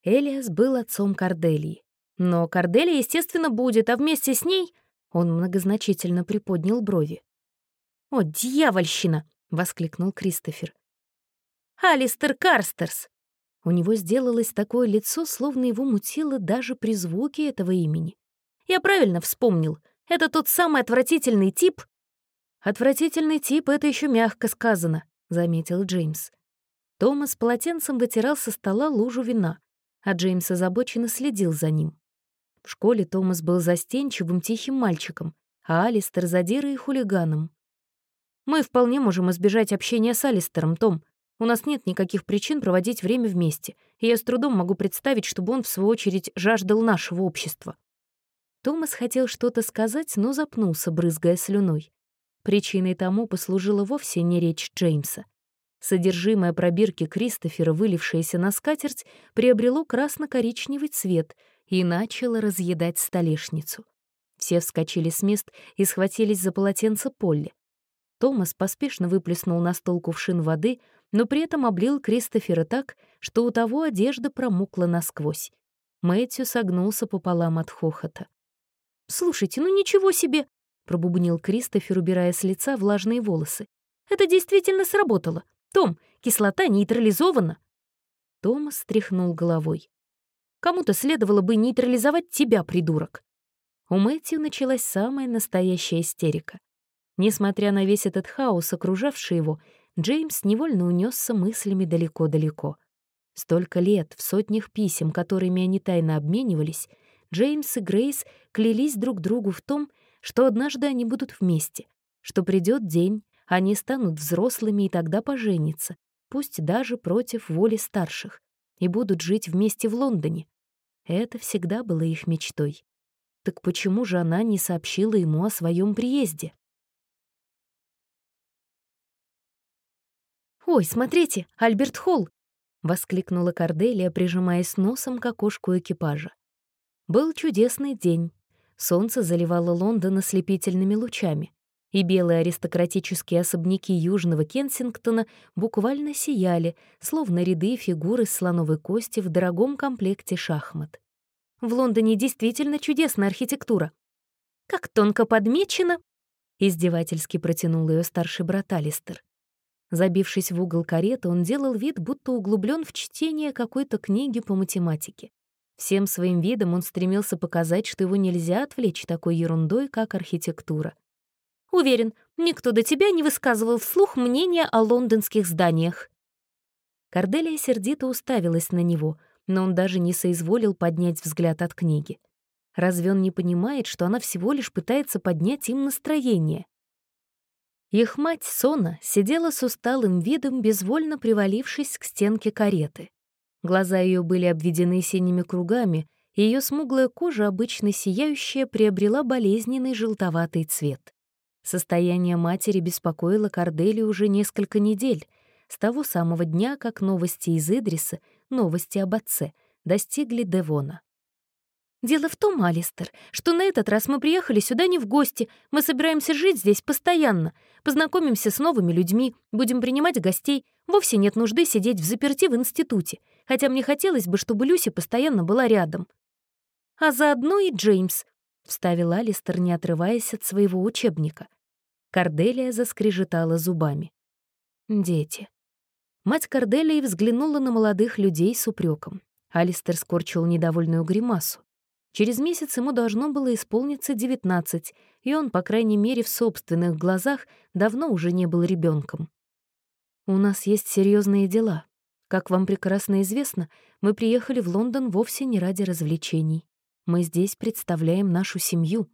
Элиас был отцом Корделии. Но Корделия, естественно, будет, а вместе с ней... Он многозначительно приподнял брови. «О, дьявольщина!» — воскликнул Кристофер. «Алистер Карстерс!» У него сделалось такое лицо, словно его мутило даже при звуке этого имени. «Я правильно вспомнил. Это тот самый отвратительный тип...» «Отвратительный тип — это еще мягко сказано», — заметил Джеймс. Томас полотенцем вытирал со стола лужу вина, а Джеймс озабоченно следил за ним. В школе Томас был застенчивым, тихим мальчиком, а Алистер — задирой и хулиганом. «Мы вполне можем избежать общения с Алистером, Том. У нас нет никаких причин проводить время вместе, и я с трудом могу представить, чтобы он, в свою очередь, жаждал нашего общества». Томас хотел что-то сказать, но запнулся, брызгая слюной. Причиной тому послужила вовсе не речь Джеймса. Содержимое пробирки Кристофера, вылившееся на скатерть, приобрело красно-коричневый цвет и начало разъедать столешницу. Все вскочили с мест и схватились за полотенце Полли. Томас поспешно выплеснул на стол кувшин воды, но при этом облил Кристофера так, что у того одежда промокла насквозь. Мэтью согнулся пополам от хохота. «Слушайте, ну ничего себе!» — пробубнил Кристофер, убирая с лица влажные волосы. «Это действительно сработало. «Том, кислота нейтрализована!» Томас стряхнул головой. «Кому-то следовало бы нейтрализовать тебя, придурок!» У Мэтью началась самая настоящая истерика. Несмотря на весь этот хаос, окружавший его, Джеймс невольно унесся мыслями далеко-далеко. Столько лет, в сотнях писем, которыми они тайно обменивались, Джеймс и Грейс клялись друг другу в том, что однажды они будут вместе, что придет день, они станут взрослыми и тогда поженятся, пусть даже против воли старших, и будут жить вместе в Лондоне. Это всегда было их мечтой. Так почему же она не сообщила ему о своем приезде? «Ой, смотрите, Альберт Холл!» — воскликнула Корделия, прижимаясь носом к окошку экипажа. Был чудесный день. Солнце заливало Лондон ослепительными лучами и белые аристократические особняки Южного Кенсингтона буквально сияли, словно ряды фигур из слоновой кости в дорогом комплекте шахмат. В Лондоне действительно чудесная архитектура. «Как тонко подмечено!» — издевательски протянул ее старший брат Алистер. Забившись в угол кареты, он делал вид, будто углублен в чтение какой-то книги по математике. Всем своим видом он стремился показать, что его нельзя отвлечь такой ерундой, как архитектура. Уверен, никто до тебя не высказывал вслух мнения о лондонских зданиях». Корделия сердито уставилась на него, но он даже не соизволил поднять взгляд от книги. Разве он не понимает, что она всего лишь пытается поднять им настроение? Их мать, Сона, сидела с усталым видом, безвольно привалившись к стенке кареты. Глаза ее были обведены синими кругами, и ее смуглая кожа, обычно сияющая, приобрела болезненный желтоватый цвет. Состояние матери беспокоило Кордели уже несколько недель, с того самого дня, как новости из Идриса, новости об отце, достигли Девона. «Дело в том, Алистер, что на этот раз мы приехали сюда не в гости, мы собираемся жить здесь постоянно, познакомимся с новыми людьми, будем принимать гостей, вовсе нет нужды сидеть в заперти в институте, хотя мне хотелось бы, чтобы Люси постоянно была рядом. А заодно и Джеймс, — вставил Алистер, не отрываясь от своего учебника. Корделия заскрежетала зубами. «Дети». Мать Корделии взглянула на молодых людей с упреком. Алистер скорчил недовольную гримасу. Через месяц ему должно было исполниться девятнадцать, и он, по крайней мере, в собственных глазах давно уже не был ребенком. «У нас есть серьезные дела. Как вам прекрасно известно, мы приехали в Лондон вовсе не ради развлечений. Мы здесь представляем нашу семью».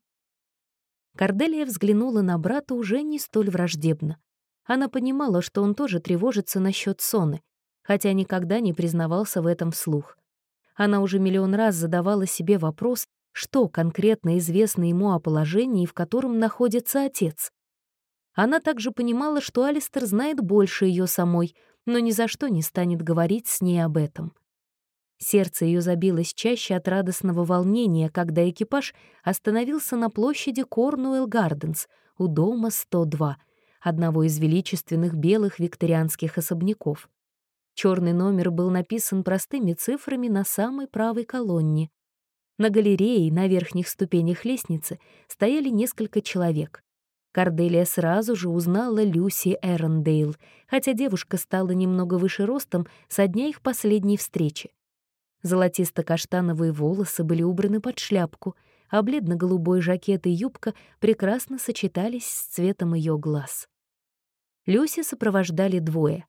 Корделия взглянула на брата уже не столь враждебно. Она понимала, что он тоже тревожится насчет Соны, хотя никогда не признавался в этом вслух. Она уже миллион раз задавала себе вопрос, что конкретно известно ему о положении, в котором находится отец. Она также понимала, что Алистер знает больше ее самой, но ни за что не станет говорить с ней об этом. Сердце ее забилось чаще от радостного волнения, когда экипаж остановился на площади Корнуэлл Гарденс у дома 102, одного из величественных белых викторианских особняков. Черный номер был написан простыми цифрами на самой правой колонне. На галерее на верхних ступенях лестницы стояли несколько человек. Корделия сразу же узнала Люси Эрондейл, хотя девушка стала немного выше ростом со дня их последней встречи. Золотисто-каштановые волосы были убраны под шляпку, а бледно-голубой жакет и юбка прекрасно сочетались с цветом ее глаз. Люси сопровождали двое.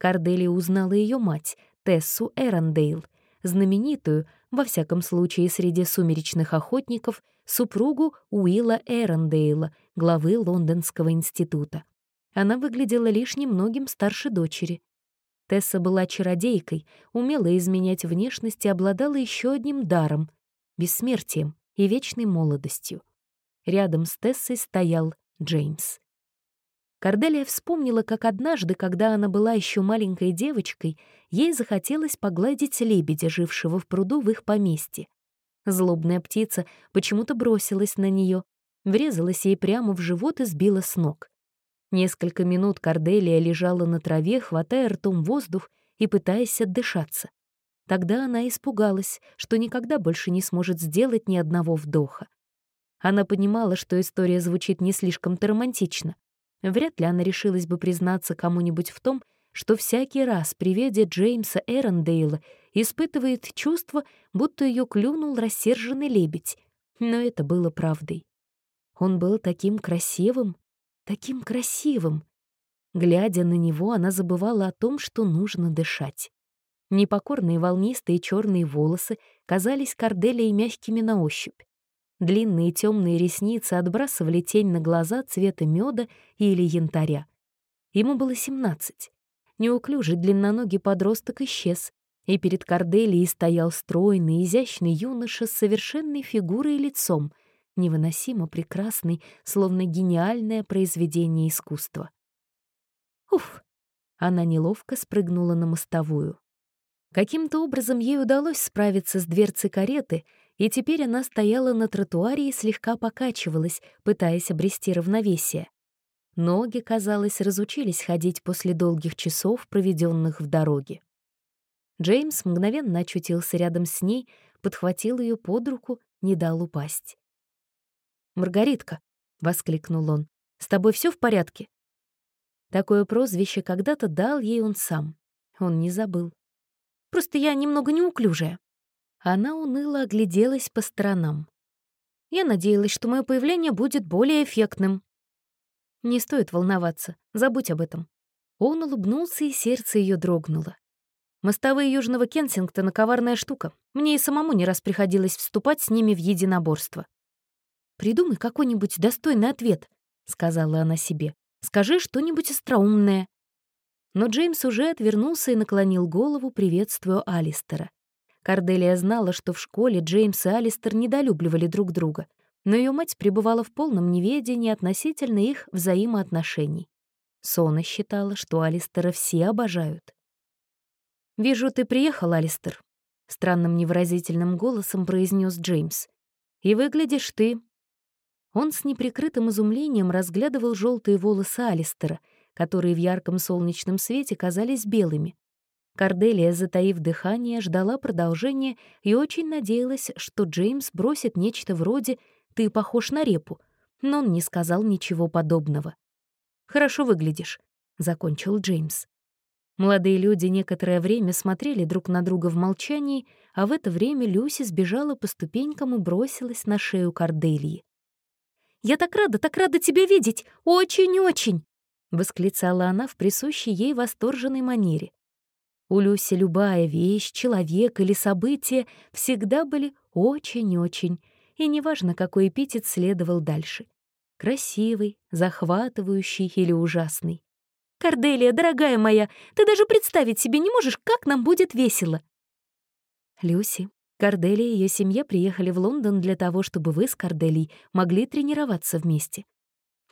Корделия узнала ее мать, Тессу Эрондейл, знаменитую, во всяком случае среди сумеречных охотников, супругу Уилла Эрондейла, главы Лондонского института. Она выглядела лишь немногим старше дочери. Тесса была чародейкой, умела изменять внешность и обладала еще одним даром — бессмертием и вечной молодостью. Рядом с Тессой стоял Джеймс. Корделия вспомнила, как однажды, когда она была еще маленькой девочкой, ей захотелось погладить лебедя, жившего в пруду в их поместье. Злобная птица почему-то бросилась на нее, врезалась ей прямо в живот и сбила с ног. Несколько минут Корделия лежала на траве, хватая ртом воздух и пытаясь отдышаться. Тогда она испугалась, что никогда больше не сможет сделать ни одного вдоха. Она понимала, что история звучит не слишком-то романтично. Вряд ли она решилась бы признаться кому-нибудь в том, что всякий раз при виде Джеймса Эрондейла испытывает чувство, будто ее клюнул рассерженный лебедь. Но это было правдой. Он был таким красивым, таким красивым. Глядя на него, она забывала о том, что нужно дышать. Непокорные волнистые черные волосы казались корделей мягкими на ощупь. Длинные темные ресницы отбрасывали тень на глаза цвета меда или янтаря. Ему было семнадцать. Неуклюжий длинноногий подросток исчез, и перед Корделией стоял стройный, изящный юноша с совершенной фигурой и лицом, невыносимо прекрасный, словно гениальное произведение искусства. Уф! Она неловко спрыгнула на мостовую. Каким-то образом ей удалось справиться с дверцей кареты — и теперь она стояла на тротуаре и слегка покачивалась, пытаясь обрести равновесие. Ноги, казалось, разучились ходить после долгих часов, проведенных в дороге. Джеймс мгновенно очутился рядом с ней, подхватил ее под руку, не дал упасть. «Маргаритка», — воскликнул он, — «с тобой все в порядке?» Такое прозвище когда-то дал ей он сам. Он не забыл. «Просто я немного неуклюжая», она уныло огляделась по сторонам. Я надеялась, что мое появление будет более эффектным. Не стоит волноваться, забудь об этом. Он улыбнулся, и сердце ее дрогнуло. Мостовые Южного Кенсингтона — коварная штука. Мне и самому не раз приходилось вступать с ними в единоборство. «Придумай какой-нибудь достойный ответ», — сказала она себе. «Скажи что-нибудь остроумное». Но Джеймс уже отвернулся и наклонил голову, приветствуя Алистера. Карделия знала, что в школе Джеймс и Алистер недолюбливали друг друга, но ее мать пребывала в полном неведении относительно их взаимоотношений. Сона считала, что Алистера все обожают. «Вижу, ты приехал, Алистер», — странным невыразительным голосом произнес Джеймс. «И выглядишь ты». Он с неприкрытым изумлением разглядывал желтые волосы Алистера, которые в ярком солнечном свете казались белыми, Корделия, затаив дыхание, ждала продолжения и очень надеялась, что Джеймс бросит нечто вроде «ты похож на репу», но он не сказал ничего подобного. «Хорошо выглядишь», — закончил Джеймс. Молодые люди некоторое время смотрели друг на друга в молчании, а в это время Люси сбежала по ступенькам и бросилась на шею Корделии. «Я так рада, так рада тебя видеть! Очень-очень!» — восклицала она в присущей ей восторженной манере. У Люси любая вещь, человек или событие всегда были очень-очень, и неважно, какой эпитет следовал дальше. Красивый, захватывающий или ужасный. «Корделия, дорогая моя, ты даже представить себе не можешь, как нам будет весело!» Люси, Корделия и ее семья приехали в Лондон для того, чтобы вы с Корделией могли тренироваться вместе.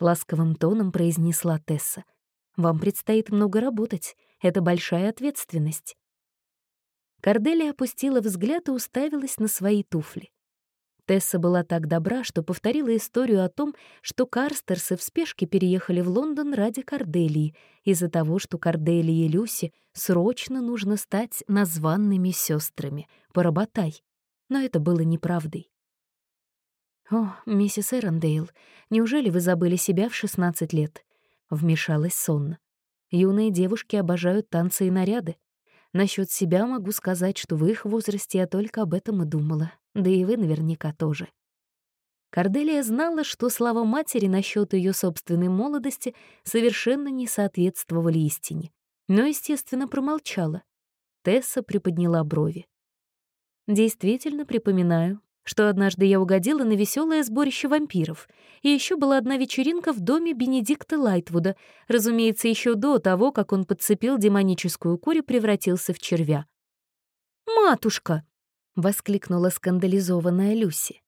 Ласковым тоном произнесла Тесса. «Вам предстоит много работать, это большая ответственность. Корделия опустила взгляд и уставилась на свои туфли. Тесса была так добра, что повторила историю о том, что Карстерсы в спешке переехали в Лондон ради Корделии, из-за того, что Корделии и Люси срочно нужно стать названными сестрами. Поработай. Но это было неправдой. «О, миссис Эрондейл, неужели вы забыли себя в 16 лет?» — вмешалась сонно. «Юные девушки обожают танцы и наряды. Насчет себя могу сказать, что в их возрасте я только об этом и думала да и вы наверняка тоже. Корделия знала, что слова матери насчет ее собственной молодости совершенно не соответствовали истине, но, естественно, промолчала. Тесса приподняла брови. «Действительно припоминаю, что однажды я угодила на веселое сборище вампиров, и еще была одна вечеринка в доме Бенедикта Лайтвуда, разумеется, еще до того, как он подцепил демоническую курь и превратился в червя. «Матушка!» воскликнула скандализованная Люси.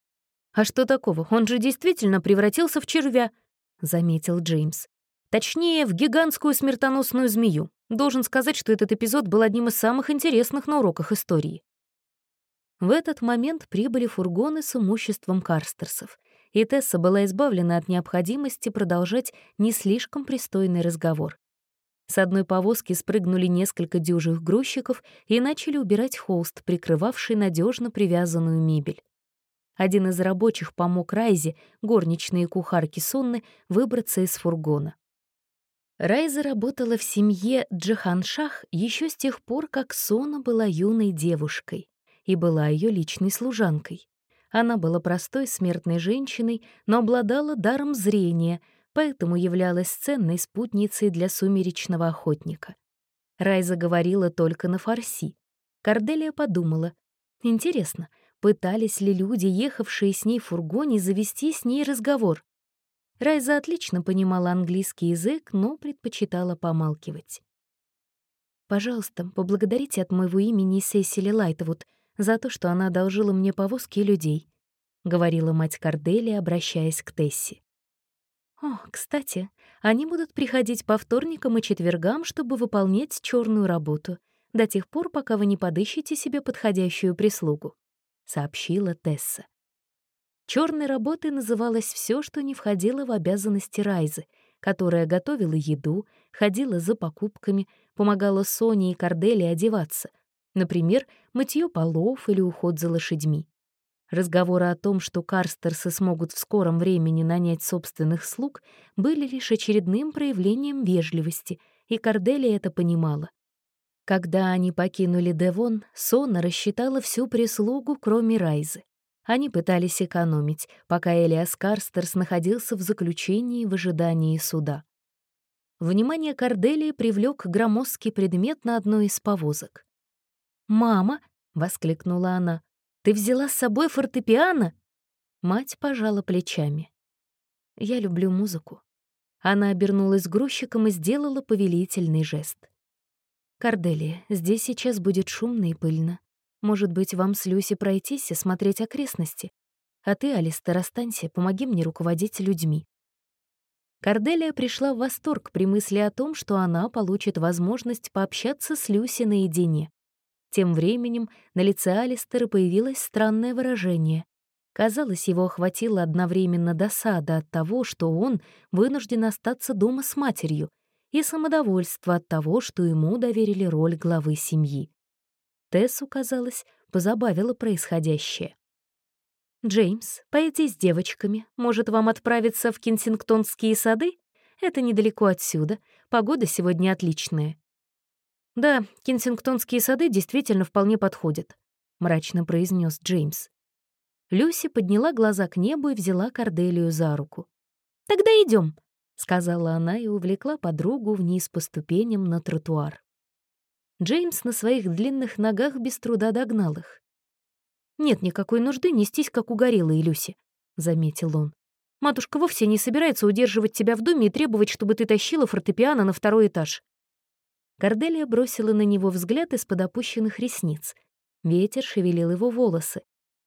«А что такого? Он же действительно превратился в червя», — заметил Джеймс. «Точнее, в гигантскую смертоносную змею. Должен сказать, что этот эпизод был одним из самых интересных на уроках истории». В этот момент прибыли фургоны с имуществом карстерсов, и Тесса была избавлена от необходимости продолжать не слишком пристойный разговор. С одной повозки спрыгнули несколько дюжих грузчиков и начали убирать холст, прикрывавший надежно привязанную мебель. Один из рабочих помог Райзе, горничной и кухарке Сонны, выбраться из фургона. Райза работала в семье Джаханшах еще с тех пор, как Сона была юной девушкой и была ее личной служанкой. Она была простой смертной женщиной, но обладала даром зрения — поэтому являлась ценной спутницей для сумеречного охотника. Рай заговорила только на фарси. Корделия подумала, интересно, пытались ли люди, ехавшие с ней в фургоне, завести с ней разговор? Райза отлично понимала английский язык, но предпочитала помалкивать. «Пожалуйста, поблагодарите от моего имени Сесили Лайтвуд за то, что она одолжила мне повозки и людей», — говорила мать Корделия, обращаясь к Тесси. О, кстати, они будут приходить по вторникам и четвергам, чтобы выполнять черную работу, до тех пор, пока вы не подыщете себе подходящую прислугу», — сообщила Тесса. Черной работой называлось все, что не входило в обязанности Райзы, которая готовила еду, ходила за покупками, помогала Соне и Кордели одеваться, например, мытье полов или уход за лошадьми. Разговоры о том, что Карстерсы смогут в скором времени нанять собственных слуг, были лишь очередным проявлением вежливости, и Корделия это понимала. Когда они покинули Девон, Сона рассчитала всю прислугу, кроме Райзы. Они пытались экономить, пока Элиас Карстерс находился в заключении в ожидании суда. Внимание Корделии привлек громоздкий предмет на одной из повозок. «Мама!» — воскликнула она. Ты взяла с собой фортепиано?» Мать пожала плечами. «Я люблю музыку». Она обернулась грузчиком и сделала повелительный жест. «Корделия, здесь сейчас будет шумно и пыльно. Может быть, вам с Люси пройтись и смотреть окрестности? А ты, Алистер, останься, помоги мне руководить людьми». Корделия пришла в восторг при мысли о том, что она получит возможность пообщаться с Люси наедине. Тем временем на лице Алистера появилось странное выражение. Казалось, его охватила одновременно досада от того, что он вынужден остаться дома с матерью, и самодовольство от того, что ему доверили роль главы семьи. Тессу, казалось, позабавило происходящее. «Джеймс, пойди с девочками. Может, вам отправиться в Кенсингтонские сады? Это недалеко отсюда. Погода сегодня отличная. «Да, Кенсингтонские сады действительно вполне подходят», — мрачно произнес Джеймс. Люси подняла глаза к небу и взяла Корделию за руку. «Тогда идем, сказала она и увлекла подругу вниз по ступеням на тротуар. Джеймс на своих длинных ногах без труда догнал их. «Нет никакой нужды нестись, как угорелые, Люси», — заметил он. «Матушка вовсе не собирается удерживать тебя в доме и требовать, чтобы ты тащила фортепиано на второй этаж. Корделия бросила на него взгляд из-под опущенных ресниц. Ветер шевелил его волосы.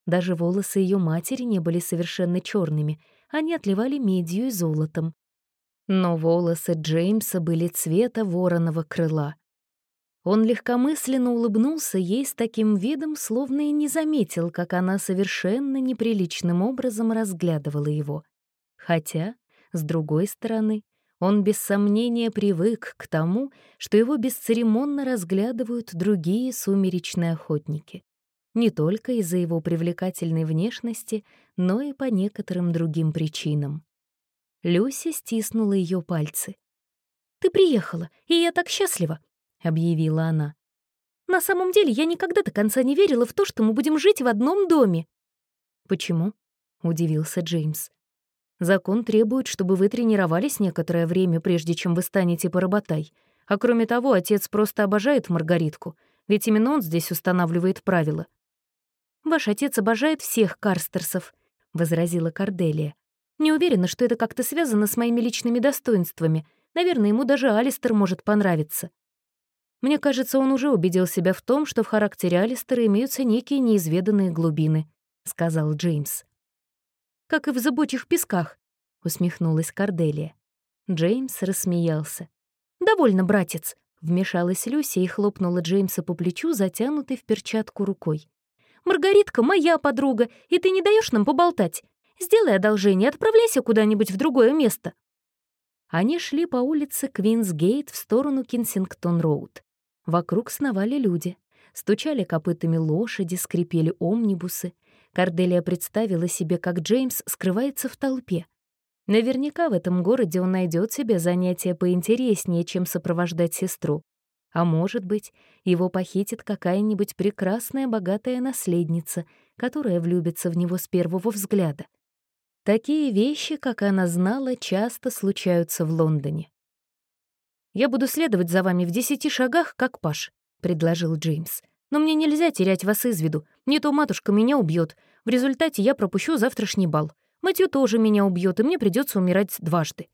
Даже волосы ее матери не были совершенно черными, они отливали медью и золотом. Но волосы Джеймса были цвета вороного крыла. Он легкомысленно улыбнулся ей с таким видом, словно и не заметил, как она совершенно неприличным образом разглядывала его. Хотя, с другой стороны, он без сомнения привык к тому, что его бесцеремонно разглядывают другие сумеречные охотники. Не только из-за его привлекательной внешности, но и по некоторым другим причинам. Люси стиснула ее пальцы. «Ты приехала, и я так счастлива объявила она. «На самом деле я никогда до конца не верила в то, что мы будем жить в одном доме». «Почему?» — удивился Джеймс. «Закон требует, чтобы вы тренировались некоторое время, прежде чем вы станете поработай. А кроме того, отец просто обожает Маргаритку, ведь именно он здесь устанавливает правила». «Ваш отец обожает всех Карстерсов», — возразила Корделия. «Не уверена, что это как-то связано с моими личными достоинствами. Наверное, ему даже Алистер может понравиться». Мне кажется, он уже убедил себя в том, что в характере Алистера имеются некие неизведанные глубины», — сказал Джеймс. «Как и в забочих песках», — усмехнулась Корделия. Джеймс рассмеялся. «Довольно, братец», — вмешалась Люся и хлопнула Джеймса по плечу, затянутой в перчатку рукой. «Маргаритка моя подруга, и ты не даешь нам поболтать. Сделай одолжение, отправляйся куда-нибудь в другое место». Они шли по улице Квинсгейт в сторону Кенсингтон-Роуд. Вокруг сновали люди. Стучали копытами лошади, скрипели омнибусы. Корделия представила себе, как Джеймс скрывается в толпе. Наверняка в этом городе он найдет себе занятие поинтереснее, чем сопровождать сестру. А может быть, его похитит какая-нибудь прекрасная богатая наследница, которая влюбится в него с первого взгляда. Такие вещи, как она знала, часто случаются в Лондоне. «Я буду следовать за вами в десяти шагах, как Паш», — предложил Джеймс. «Но мне нельзя терять вас из виду. Не то матушка меня убьет. В результате я пропущу завтрашний бал. Матью тоже меня убьет, и мне придется умирать дважды».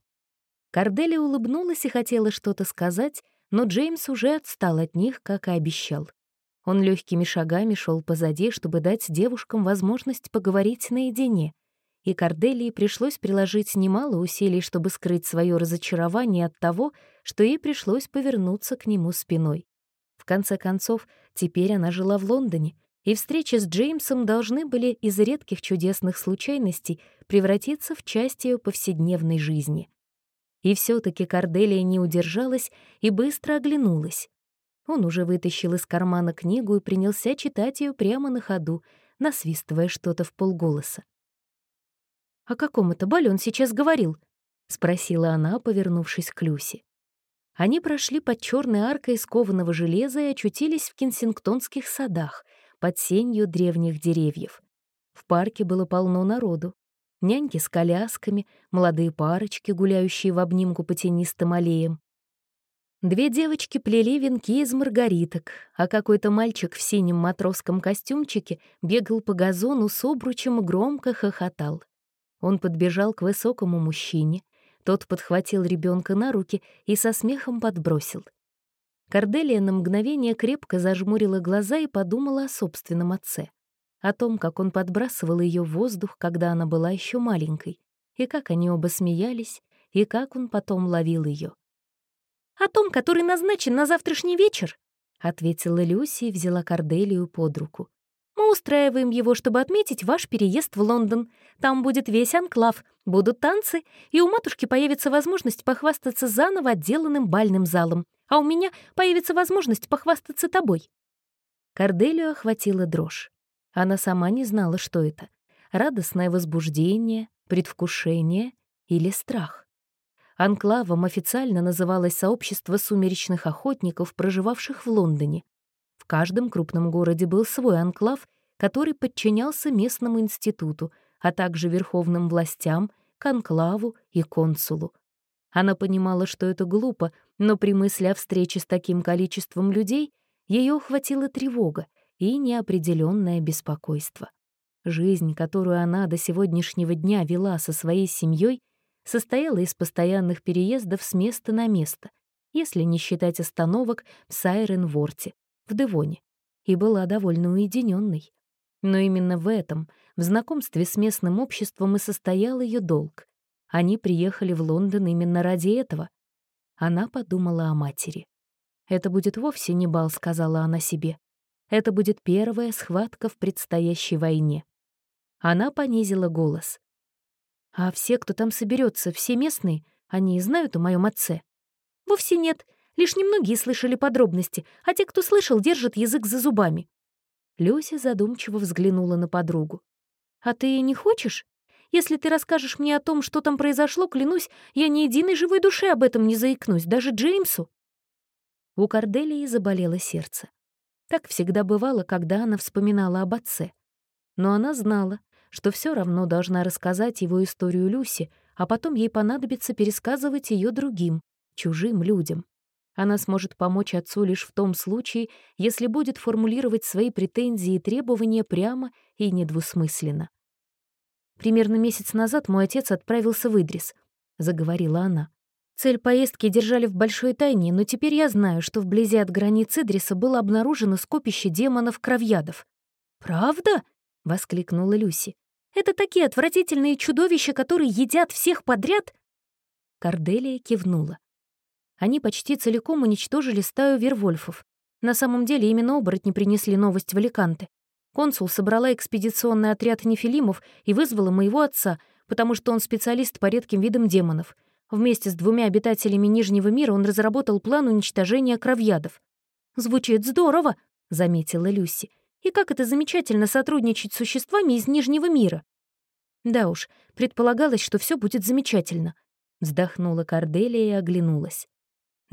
Кардели улыбнулась и хотела что-то сказать, но Джеймс уже отстал от них, как и обещал. Он легкими шагами шел позади, чтобы дать девушкам возможность поговорить наедине, и Корделии пришлось приложить немало усилий, чтобы скрыть свое разочарование от того, что ей пришлось повернуться к нему спиной. В конце концов, теперь она жила в Лондоне, и встречи с Джеймсом должны были из редких чудесных случайностей превратиться в часть ее повседневной жизни. И все таки Корделия не удержалась и быстро оглянулась. Он уже вытащил из кармана книгу и принялся читать ее прямо на ходу, насвистывая что-то в полголоса. «О каком это бале он сейчас говорил?» — спросила она, повернувшись к Люси. Они прошли под черной аркой из кованого железа и очутились в кенсингтонских садах, под сенью древних деревьев. В парке было полно народу. Няньки с колясками, молодые парочки, гуляющие в обнимку по тенистым аллеям. Две девочки плели венки из маргариток, а какой-то мальчик в синем матросском костюмчике бегал по газону с обручем и громко хохотал. Он подбежал к высокому мужчине, тот подхватил ребенка на руки и со смехом подбросил. Корделия на мгновение крепко зажмурила глаза и подумала о собственном отце, о том, как он подбрасывал ее в воздух, когда она была еще маленькой, и как они оба смеялись, и как он потом ловил ее. «О том, который назначен на завтрашний вечер», — ответила Люси и взяла Корделию под руку. Мы устраиваем его, чтобы отметить ваш переезд в Лондон. Там будет весь анклав, будут танцы, и у матушки появится возможность похвастаться заново отделанным бальным залом, а у меня появится возможность похвастаться тобой». Корделию охватила дрожь. Она сама не знала, что это — радостное возбуждение, предвкушение или страх. Анклавом официально называлось сообщество сумеречных охотников, проживавших в Лондоне, в каждом крупном городе был свой анклав, который подчинялся местному институту, а также верховным властям, конклаву и консулу. Она понимала, что это глупо, но при мысли о встрече с таким количеством людей ее охватила тревога и неопределенное беспокойство. Жизнь, которую она до сегодняшнего дня вела со своей семьей, состояла из постоянных переездов с места на место, если не считать остановок в Сайренворте, в Девоне, и была довольно уединенной. Но именно в этом, в знакомстве с местным обществом и состоял ее долг. Они приехали в Лондон именно ради этого. Она подумала о матери. «Это будет вовсе не бал», — сказала она себе. «Это будет первая схватка в предстоящей войне». Она понизила голос. «А все, кто там соберется, все местные, они знают о моем отце?» «Вовсе нет. Лишь немногие слышали подробности, а те, кто слышал, держат язык за зубами». Люся задумчиво взглянула на подругу. «А ты не хочешь? Если ты расскажешь мне о том, что там произошло, клянусь, я ни единой живой душе об этом не заикнусь, даже Джеймсу». У Корделии заболело сердце. Так всегда бывало, когда она вспоминала об отце. Но она знала, что все равно должна рассказать его историю Люси, а потом ей понадобится пересказывать ее другим, чужим людям. Она сможет помочь отцу лишь в том случае, если будет формулировать свои претензии и требования прямо и недвусмысленно. «Примерно месяц назад мой отец отправился в Идрис», — заговорила она. Цель поездки держали в большой тайне, но теперь я знаю, что вблизи от границ Идриса было обнаружено скопище демонов-кровьядов. «Правда?» — воскликнула Люси. «Это такие отвратительные чудовища, которые едят всех подряд?» Корделия кивнула. Они почти целиком уничтожили стаю вервольфов. На самом деле именно оборотни принесли новость в Аликанте. Консул собрала экспедиционный отряд нефилимов и вызвала моего отца, потому что он специалист по редким видам демонов — Вместе с двумя обитателями Нижнего мира он разработал план уничтожения кровьядов. «Звучит здорово», — заметила Люси. «И как это замечательно сотрудничать с существами из Нижнего мира». «Да уж, предполагалось, что все будет замечательно», — вздохнула Корделия и оглянулась.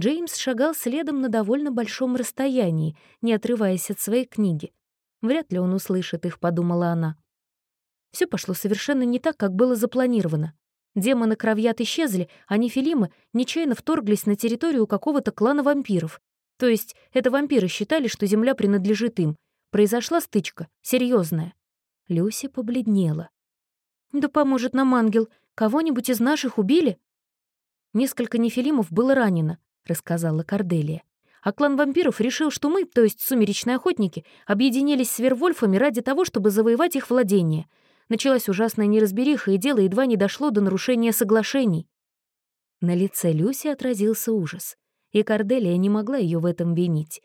Джеймс шагал следом на довольно большом расстоянии, не отрываясь от своей книги. Вряд ли он услышит их, подумала она. Все пошло совершенно не так, как было запланировано. Демоны кровьят исчезли, а нефилимы нечаянно вторглись на территорию какого-то клана вампиров. То есть это вампиры считали, что земля принадлежит им. Произошла стычка, серьезная. Люси побледнела. «Да поможет нам ангел. Кого-нибудь из наших убили?» «Несколько нефилимов было ранено», — рассказала Корделия. «А клан вампиров решил, что мы, то есть сумеречные охотники, объединились с Вервольфами ради того, чтобы завоевать их владение — Началась ужасная неразбериха, и дело едва не дошло до нарушения соглашений. На лице Люси отразился ужас, и Корделия не могла ее в этом винить.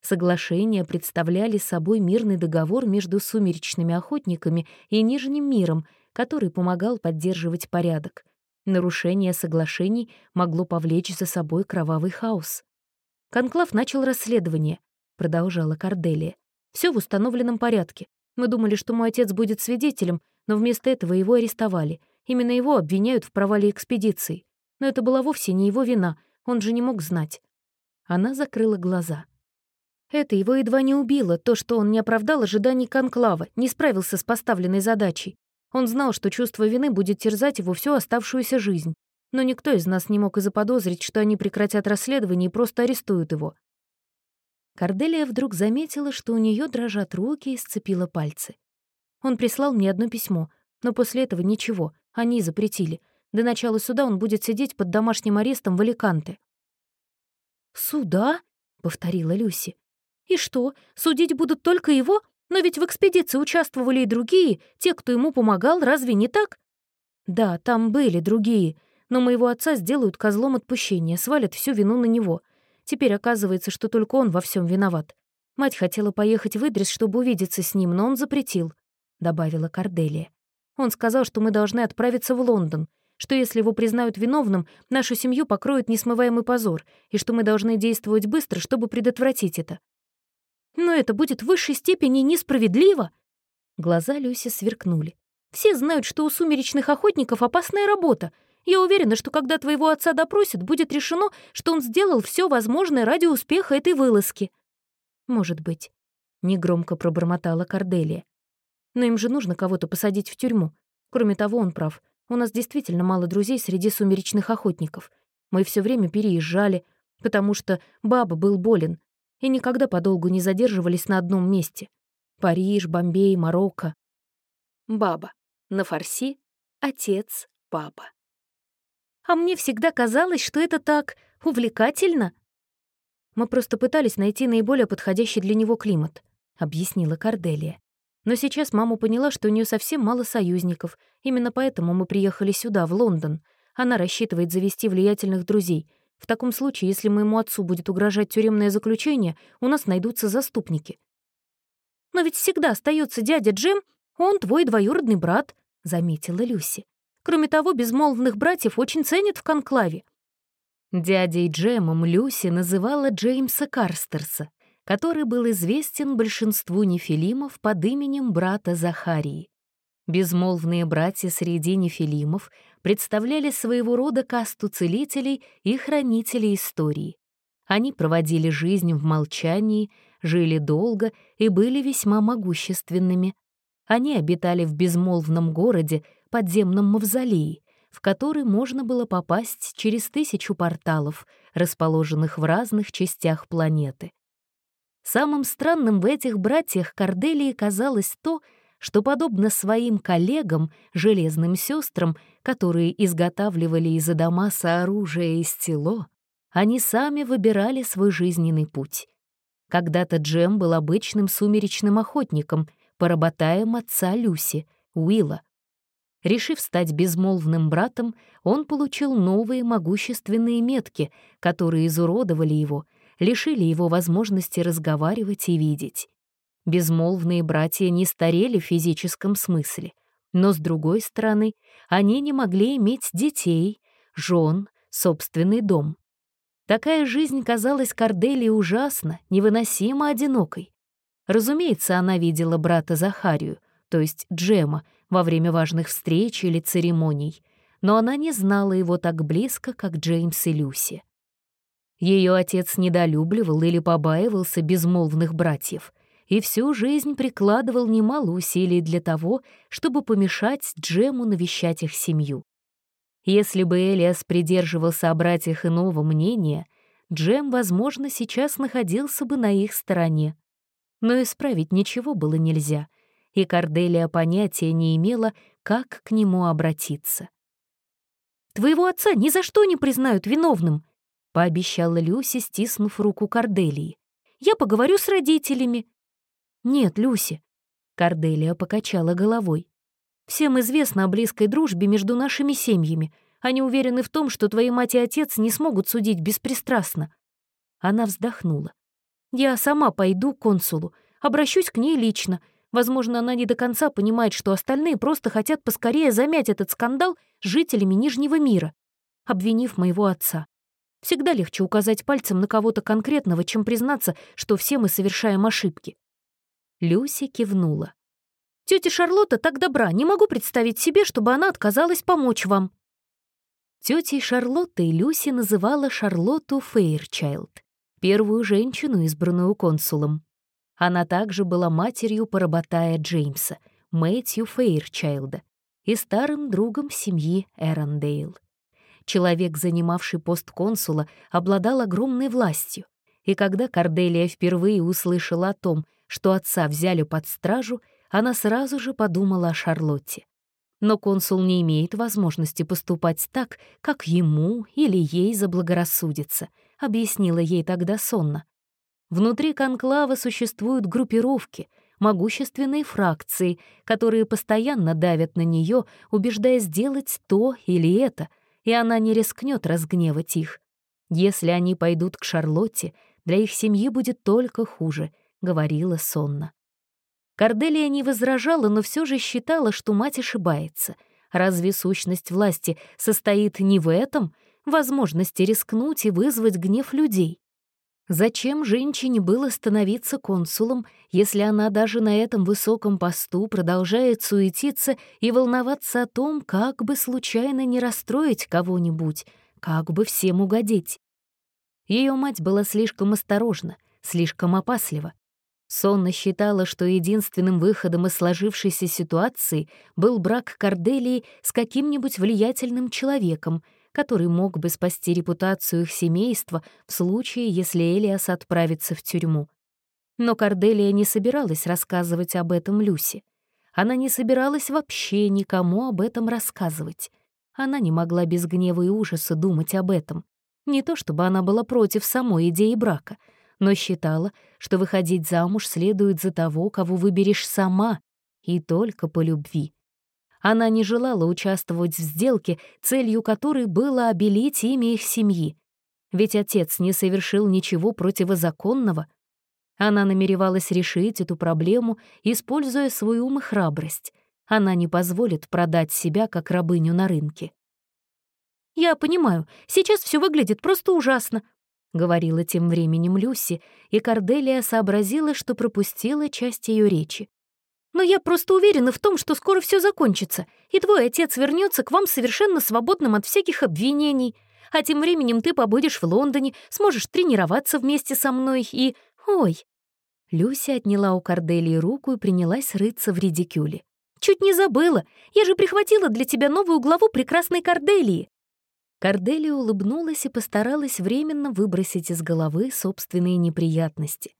Соглашения представляли собой мирный договор между сумеречными охотниками и Нижним миром, который помогал поддерживать порядок. Нарушение соглашений могло повлечь за собой кровавый хаос. Конклав начал расследование, продолжала Корделия. Все в установленном порядке. Мы думали, что мой отец будет свидетелем, но вместо этого его арестовали. Именно его обвиняют в провале экспедиции. Но это была вовсе не его вина, он же не мог знать. Она закрыла глаза. Это его едва не убило, то, что он не оправдал ожиданий Конклава, не справился с поставленной задачей. Он знал, что чувство вины будет терзать его всю оставшуюся жизнь. Но никто из нас не мог и заподозрить, что они прекратят расследование и просто арестуют его. Корделия вдруг заметила, что у нее дрожат руки и сцепила пальцы. Он прислал мне одно письмо, но после этого ничего, они запретили. До начала суда он будет сидеть под домашним арестом в Аликанте. «Суда?» — повторила Люси. «И что, судить будут только его? Но ведь в экспедиции участвовали и другие, те, кто ему помогал, разве не так?» «Да, там были другие, но моего отца сделают козлом отпущения, свалят всю вину на него. Теперь оказывается, что только он во всем виноват. Мать хотела поехать в Идрис, чтобы увидеться с ним, но он запретил», — добавила Корделия. «Он сказал, что мы должны отправиться в Лондон, что если его признают виновным, нашу семью покроет несмываемый позор, и что мы должны действовать быстро, чтобы предотвратить это». «Но это будет в высшей степени несправедливо!» Глаза Люси сверкнули. «Все знают, что у сумеречных охотников опасная работа, я уверена, что когда твоего отца допросят, будет решено, что он сделал все возможное ради успеха этой вылазки». «Может быть», — негромко пробормотала Корделия. «Но им же нужно кого-то посадить в тюрьму. Кроме того, он прав. У нас действительно мало друзей среди сумеречных охотников. Мы все время переезжали, потому что баба был болен, и никогда подолгу не задерживались на одном месте. Париж, Бомбей, Марокко. Баба. На фарси — отец, папа. А мне всегда казалось, что это так увлекательно. Мы просто пытались найти наиболее подходящий для него климат, объяснила Корделия. Но сейчас мама поняла, что у нее совсем мало союзников. Именно поэтому мы приехали сюда, в Лондон. Она рассчитывает завести влиятельных друзей. В таком случае, если моему отцу будет угрожать тюремное заключение, у нас найдутся заступники. «Но ведь всегда остается дядя Джим, он твой двоюродный брат», — заметила Люси. «Кроме того, безмолвных братьев очень ценят в конклаве». Дядей Джемом Люси называла Джеймса Карстерса, который был известен большинству нефилимов под именем брата Захарии. Безмолвные братья среди нефилимов представляли своего рода касту целителей и хранителей истории. Они проводили жизнь в молчании, жили долго и были весьма могущественными. Они обитали в безмолвном городе, подземном мавзолее, в который можно было попасть через тысячу порталов, расположенных в разных частях планеты. Самым странным в этих братьях Корделии казалось то, что, подобно своим коллегам, железным сестрам, которые изготавливали из Адамаса оружие из тело, они сами выбирали свой жизненный путь. Когда-то Джем был обычным сумеречным охотником, поработаем отца Люси, Уилла. Решив стать безмолвным братом, он получил новые могущественные метки, которые изуродовали его, лишили его возможности разговаривать и видеть. Безмолвные братья не старели в физическом смысле, но, с другой стороны, они не могли иметь детей, жен, собственный дом. Такая жизнь казалась Корделии ужасно, невыносимо одинокой. Разумеется, она видела брата Захарию, то есть Джема, во время важных встреч или церемоний, но она не знала его так близко, как Джеймс и Люси. Ее отец недолюбливал или побаивался безмолвных братьев, и всю жизнь прикладывал немало усилий для того, чтобы помешать Джему навещать их семью. Если бы Элиас придерживался о братьях иного мнения, Джем, возможно, сейчас находился бы на их стороне. Но исправить ничего было нельзя, и Корделия понятия не имела, как к нему обратиться. «Твоего отца ни за что не признают виновным», — пообещала Люси, стиснув руку Корделии. «Я поговорю с родителями. «Нет, Люси», — Корделия покачала головой. «Всем известно о близкой дружбе между нашими семьями. Они уверены в том, что твои мать и отец не смогут судить беспристрастно». Она вздохнула. «Я сама пойду к консулу, обращусь к ней лично. Возможно, она не до конца понимает, что остальные просто хотят поскорее замять этот скандал с жителями Нижнего мира, обвинив моего отца. Всегда легче указать пальцем на кого-то конкретного, чем признаться, что все мы совершаем ошибки. Люси кивнула. «Тётя Шарлотта так добра, не могу представить себе, чтобы она отказалась помочь вам». Тётей Шарлоттой Люси называла Шарлотту Фейрчайлд, первую женщину, избранную консулом. Она также была матерью поработая Джеймса, Мэтью Фейрчайлда, и старым другом семьи Эрондейл. Человек, занимавший пост консула, обладал огромной властью, и когда Корделия впервые услышала о том, что отца взяли под стражу, она сразу же подумала о Шарлотте. Но консул не имеет возможности поступать так, как ему или ей заблагорассудится, объяснила ей тогда сонно. Внутри конклава существуют группировки, могущественные фракции, которые постоянно давят на нее, убеждая сделать то или это, и она не рискнет разгневать их. Если они пойдут к Шарлотте, для их семьи будет только хуже — говорила сонно. Корделия не возражала, но все же считала, что мать ошибается. Разве сущность власти состоит не в этом, возможности рискнуть и вызвать гнев людей? Зачем женщине было становиться консулом, если она даже на этом высоком посту продолжает суетиться и волноваться о том, как бы случайно не расстроить кого-нибудь, как бы всем угодить? Ее мать была слишком осторожна, слишком опаслива. Сонна считала, что единственным выходом из сложившейся ситуации был брак Корделии с каким-нибудь влиятельным человеком, который мог бы спасти репутацию их семейства в случае, если Элиас отправится в тюрьму. Но Корделия не собиралась рассказывать об этом Люси. Она не собиралась вообще никому об этом рассказывать. Она не могла без гнева и ужаса думать об этом. Не то чтобы она была против самой идеи брака — но считала, что выходить замуж следует за того, кого выберешь сама, и только по любви. Она не желала участвовать в сделке, целью которой было обелить имя их семьи. Ведь отец не совершил ничего противозаконного. Она намеревалась решить эту проблему, используя свой ум и храбрость. Она не позволит продать себя как рабыню на рынке. «Я понимаю, сейчас все выглядит просто ужасно», — говорила тем временем Люси, и Корделия сообразила, что пропустила часть ее речи. «Но я просто уверена в том, что скоро все закончится, и твой отец вернется к вам совершенно свободным от всяких обвинений. А тем временем ты побудешь в Лондоне, сможешь тренироваться вместе со мной и... Ой!» Люси отняла у Корделии руку и принялась рыться в редикюле. «Чуть не забыла! Я же прихватила для тебя новую главу прекрасной Корделии!» Корделия улыбнулась и постаралась временно выбросить из головы собственные неприятности.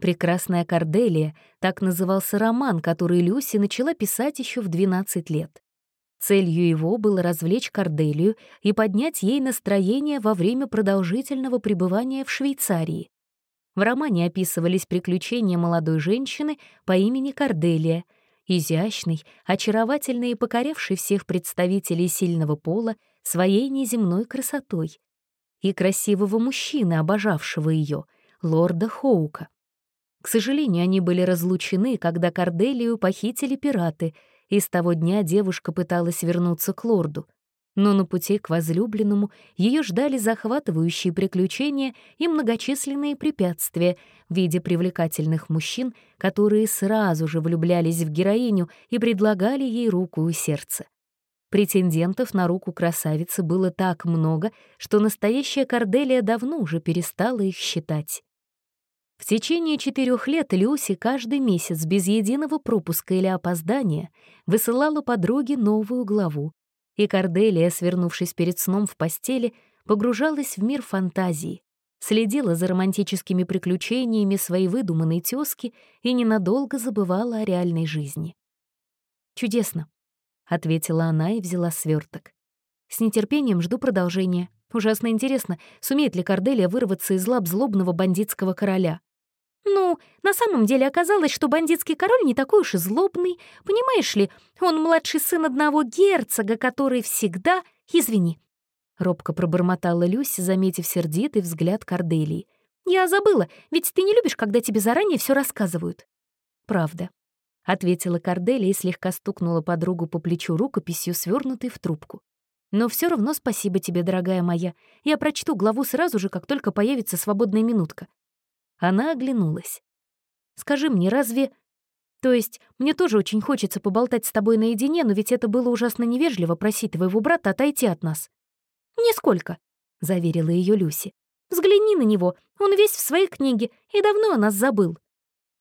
«Прекрасная Корделия» — так назывался роман, который Люси начала писать еще в 12 лет. Целью его было развлечь Корделию и поднять ей настроение во время продолжительного пребывания в Швейцарии. В романе описывались приключения молодой женщины по имени Корделия, изящной, очаровательной и покорявшей всех представителей сильного пола своей неземной красотой, и красивого мужчины, обожавшего ее, лорда Хоука. К сожалению, они были разлучены, когда Корделию похитили пираты, и с того дня девушка пыталась вернуться к лорду. Но на пути к возлюбленному ее ждали захватывающие приключения и многочисленные препятствия в виде привлекательных мужчин, которые сразу же влюблялись в героиню и предлагали ей руку и сердце. Претендентов на руку красавицы было так много, что настоящая Корделия давно уже перестала их считать. В течение четырех лет Люси каждый месяц без единого пропуска или опоздания высылала подруге новую главу, и Корделия, свернувшись перед сном в постели, погружалась в мир фантазии, следила за романтическими приключениями своей выдуманной тёзки и ненадолго забывала о реальной жизни. Чудесно. — ответила она и взяла сверток. «С нетерпением жду продолжения. Ужасно интересно, сумеет ли Корделия вырваться из лап злобного бандитского короля?» «Ну, на самом деле оказалось, что бандитский король не такой уж и злобный. Понимаешь ли, он младший сын одного герцога, который всегда... Извини». Робко пробормотала Люси, заметив сердитый взгляд Корделии. «Я забыла, ведь ты не любишь, когда тебе заранее все рассказывают». «Правда ответила Корделия и слегка стукнула подругу по плечу рукописью, свернутой в трубку. «Но все равно спасибо тебе, дорогая моя. Я прочту главу сразу же, как только появится свободная минутка». Она оглянулась. «Скажи мне, разве...» «То есть, мне тоже очень хочется поболтать с тобой наедине, но ведь это было ужасно невежливо просить твоего брата отойти от нас». «Нисколько», — заверила ее Люси. «Взгляни на него, он весь в своей книге и давно о нас забыл».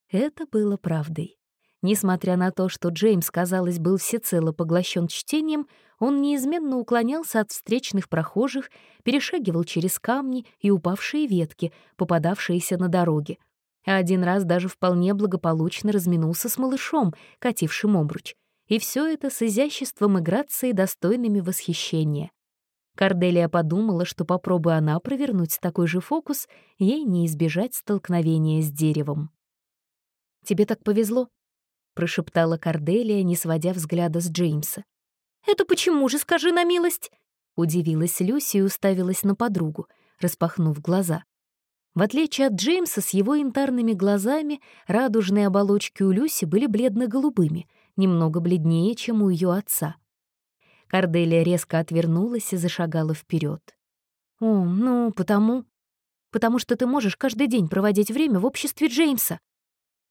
Это было правдой. Несмотря на то, что Джеймс, казалось, был всецело поглощен чтением, он неизменно уклонялся от встречных прохожих, перешагивал через камни и упавшие ветки, попадавшиеся на дороге. А один раз даже вполне благополучно разминулся с малышом, катившим обруч. И все это с изяществом и грацией, достойными восхищения. Корделия подумала, что попробуя она провернуть такой же фокус, ей не избежать столкновения с деревом. «Тебе так повезло», прошептала Корделия, не сводя взгляда с Джеймса. «Это почему же, скажи на милость?» Удивилась Люси и уставилась на подругу, распахнув глаза. В отличие от Джеймса с его янтарными глазами, радужные оболочки у Люси были бледно-голубыми, немного бледнее, чем у ее отца. Корделия резко отвернулась и зашагала вперед. «О, ну, потому...» «Потому что ты можешь каждый день проводить время в обществе Джеймса»,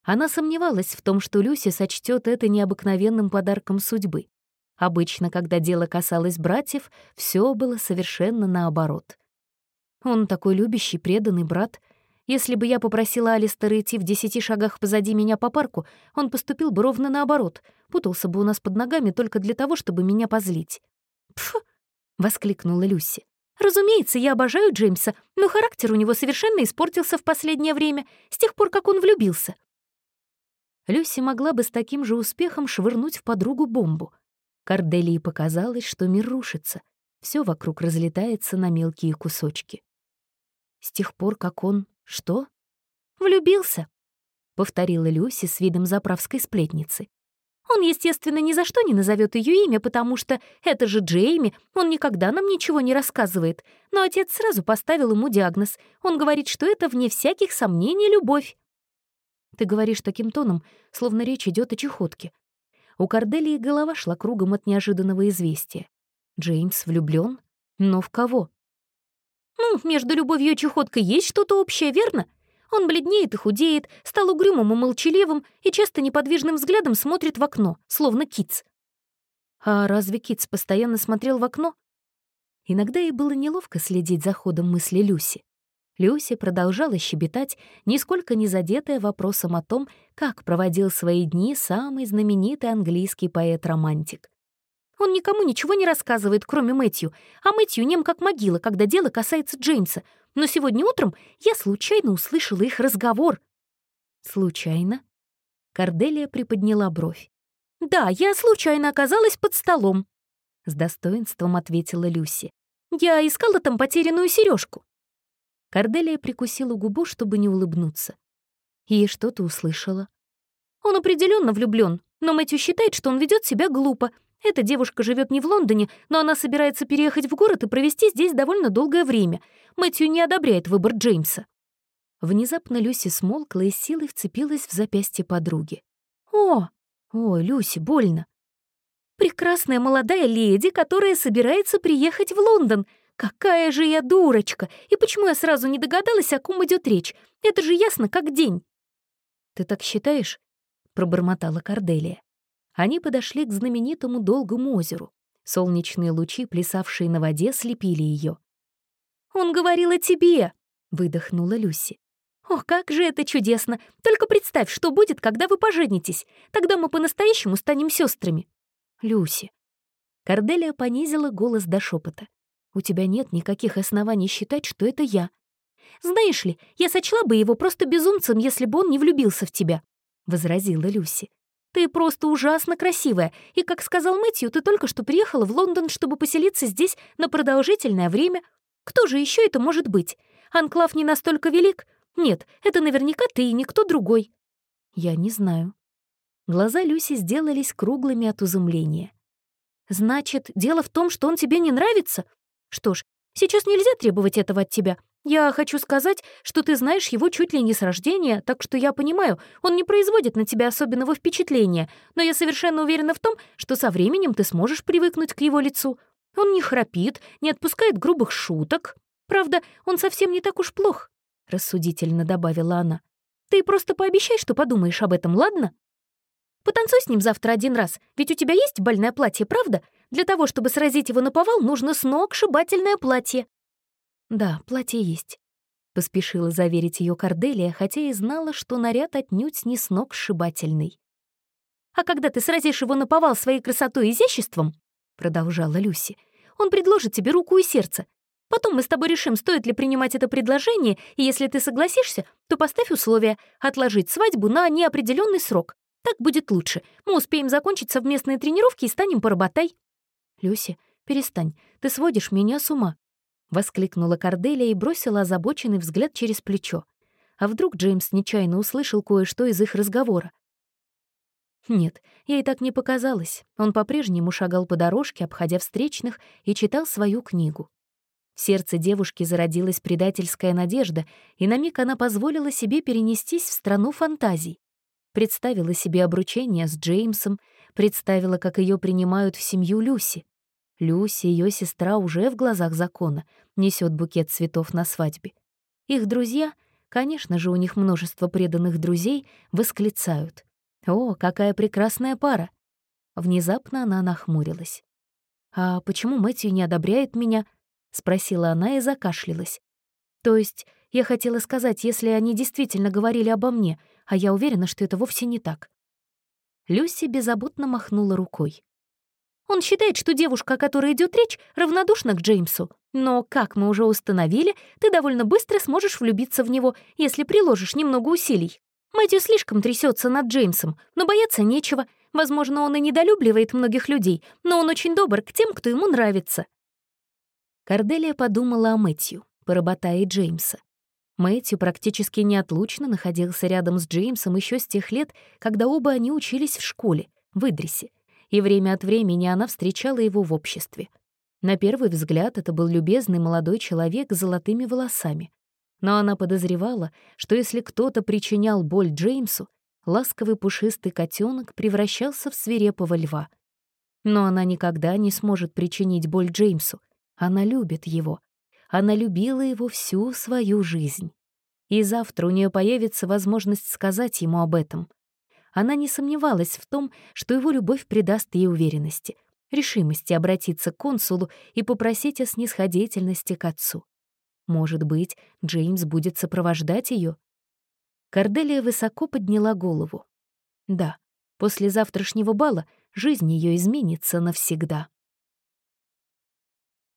она сомневалась в том, что Люси сочтет это необыкновенным подарком судьбы. Обычно, когда дело касалось братьев, все было совершенно наоборот. Он такой любящий, преданный брат. Если бы я попросила Алистера идти в десяти шагах позади меня по парку, он поступил бы ровно наоборот, путался бы у нас под ногами только для того, чтобы меня позлить. «Пф!» — воскликнула Люси. «Разумеется, я обожаю Джеймса, но характер у него совершенно испортился в последнее время, с тех пор, как он влюбился. Люси могла бы с таким же успехом швырнуть в подругу бомбу. Корделии показалось, что мир рушится, все вокруг разлетается на мелкие кусочки. С тех пор, как он... Что? «Влюбился», — повторила Люси с видом заправской сплетницы. Он, естественно, ни за что не назовет ее имя, потому что это же Джейми, он никогда нам ничего не рассказывает. Но отец сразу поставил ему диагноз. Он говорит, что это, вне всяких сомнений, любовь. Ты говоришь таким тоном, словно речь идет о чехотке. У Корделии голова шла кругом от неожиданного известия. Джеймс влюблен? Но в кого? Ну, между любовью и чехоткой есть что-то общее, верно? Он бледнеет и худеет, стал угрюмым и молчаливым и часто неподвижным взглядом смотрит в окно, словно киц. А разве киц постоянно смотрел в окно? Иногда ей было неловко следить за ходом мысли Люси. Люси продолжала щебетать, нисколько не задетая вопросом о том, как проводил свои дни самый знаменитый английский поэт-романтик. Он никому ничего не рассказывает, кроме Мэтью, а Мэтью нем как могила, когда дело касается Джеймса. Но сегодня утром я случайно услышала их разговор». «Случайно?» Корделия приподняла бровь. «Да, я случайно оказалась под столом», — с достоинством ответила Люси. «Я искала там потерянную сережку. Корделия прикусила губу, чтобы не улыбнуться. И что ты услышала? Он определенно влюблен, но Мэтью считает, что он ведет себя глупо, эта девушка живет не в Лондоне, но она собирается переехать в город и провести здесь довольно долгое время. Мэтью не одобряет выбор Джеймса. Внезапно Люси смолкла и силой вцепилась в запястье подруги. «О! Ой, Люси, больно!» «Прекрасная молодая леди, которая собирается приехать в Лондон. Какая же я дурочка! И почему я сразу не догадалась, о ком идет речь? Это же ясно, как день!» «Ты так считаешь?» — пробормотала Корделия. Они подошли к знаменитому долгому озеру. Солнечные лучи, плясавшие на воде, слепили ее. «Он говорил о тебе!» — выдохнула Люси. «Ох, как же это чудесно! Только представь, что будет, когда вы поженитесь. Тогда мы по-настоящему станем сестрами». «Люси». Корделия понизила голос до шепота. «У тебя нет никаких оснований считать, что это я. Знаешь ли, я сочла бы его просто безумцем, если бы он не влюбился в тебя», — возразила Люси. Ты просто ужасно красивая, и, как сказал Мэтью, ты только что приехала в Лондон, чтобы поселиться здесь на продолжительное время. Кто же еще это может быть? Анклав не настолько велик? Нет, это наверняка ты и никто другой. Я не знаю. Глаза Люси сделались круглыми от изумления. «Значит, дело в том, что он тебе не нравится? Что ж, сейчас нельзя требовать этого от тебя. Я хочу сказать, что ты знаешь его чуть ли не с рождения, так что я понимаю, он не производит на тебя особенного впечатления, но я совершенно уверена в том, что со временем ты сможешь привыкнуть к его лицу. Он не храпит, не отпускает грубых шуток. Правда, он совсем не так уж плох», — рассудительно добавила она. «Ты просто пообещай, что подумаешь об этом, ладно?» «Потанцуй с ним завтра один раз, ведь у тебя есть бальное платье, правда? Для того, чтобы сразить его на повал, нужно сногсшибательное платье». «Да, платье есть», — поспешила заверить ее Корделия, хотя и знала, что наряд отнюдь не с ног сшибательный. «А когда ты сразишь его на повал своей красотой и изяществом», — продолжала Люси, «он предложит тебе руку и сердце. Потом мы с тобой решим, стоит ли принимать это предложение, и если ты согласишься, то поставь условие отложить свадьбу на неопределенный срок. Так будет лучше. Мы успеем закончить совместные тренировки и станем поработай». «Люси, перестань, ты сводишь меня с ума», — воскликнула Корделия и бросила озабоченный взгляд через плечо. А вдруг Джеймс нечаянно услышал кое-что из их разговора? Нет, ей так не показалось. Он по-прежнему шагал по дорожке, обходя встречных, и читал свою книгу. В сердце девушки зародилась предательская надежда, и на миг она позволила себе перенестись в страну фантазий. Представила себе обручение с Джеймсом, представила, как ее принимают в семью Люси. Люси, ее сестра, уже в глазах закона несет букет цветов на свадьбе. Их друзья, конечно же, у них множество преданных друзей, восклицают. «О, какая прекрасная пара!» Внезапно она нахмурилась. «А почему Мэтью не одобряет меня?» — спросила она и закашлялась. «То есть, я хотела сказать, если они действительно говорили обо мне, а я уверена, что это вовсе не так». Люси беззаботно махнула рукой. Он считает, что девушка, о которой идет речь, равнодушна к Джеймсу. Но, как мы уже установили, ты довольно быстро сможешь влюбиться в него, если приложишь немного усилий. Мэтью слишком трясется над Джеймсом, но бояться нечего. Возможно, он и недолюбливает многих людей, но он очень добр к тем, кто ему нравится. Корделия подумала о Мэтью, поработая Джеймса. Мэтью практически неотлучно находился рядом с Джеймсом еще с тех лет, когда оба они учились в школе, в Идрисе, и время от времени она встречала его в обществе. На первый взгляд это был любезный молодой человек с золотыми волосами. Но она подозревала, что если кто-то причинял боль Джеймсу, ласковый пушистый котенок превращался в свирепого льва. Но она никогда не сможет причинить боль Джеймсу. Она любит его. Она любила его всю свою жизнь. И завтра у нее появится возможность сказать ему об этом. Она не сомневалась в том, что его любовь придаст ей уверенности, решимости обратиться к консулу и попросить о снисходительности к отцу. Может быть, Джеймс будет сопровождать ее. Корделия высоко подняла голову. Да, после завтрашнего бала жизнь ее изменится навсегда.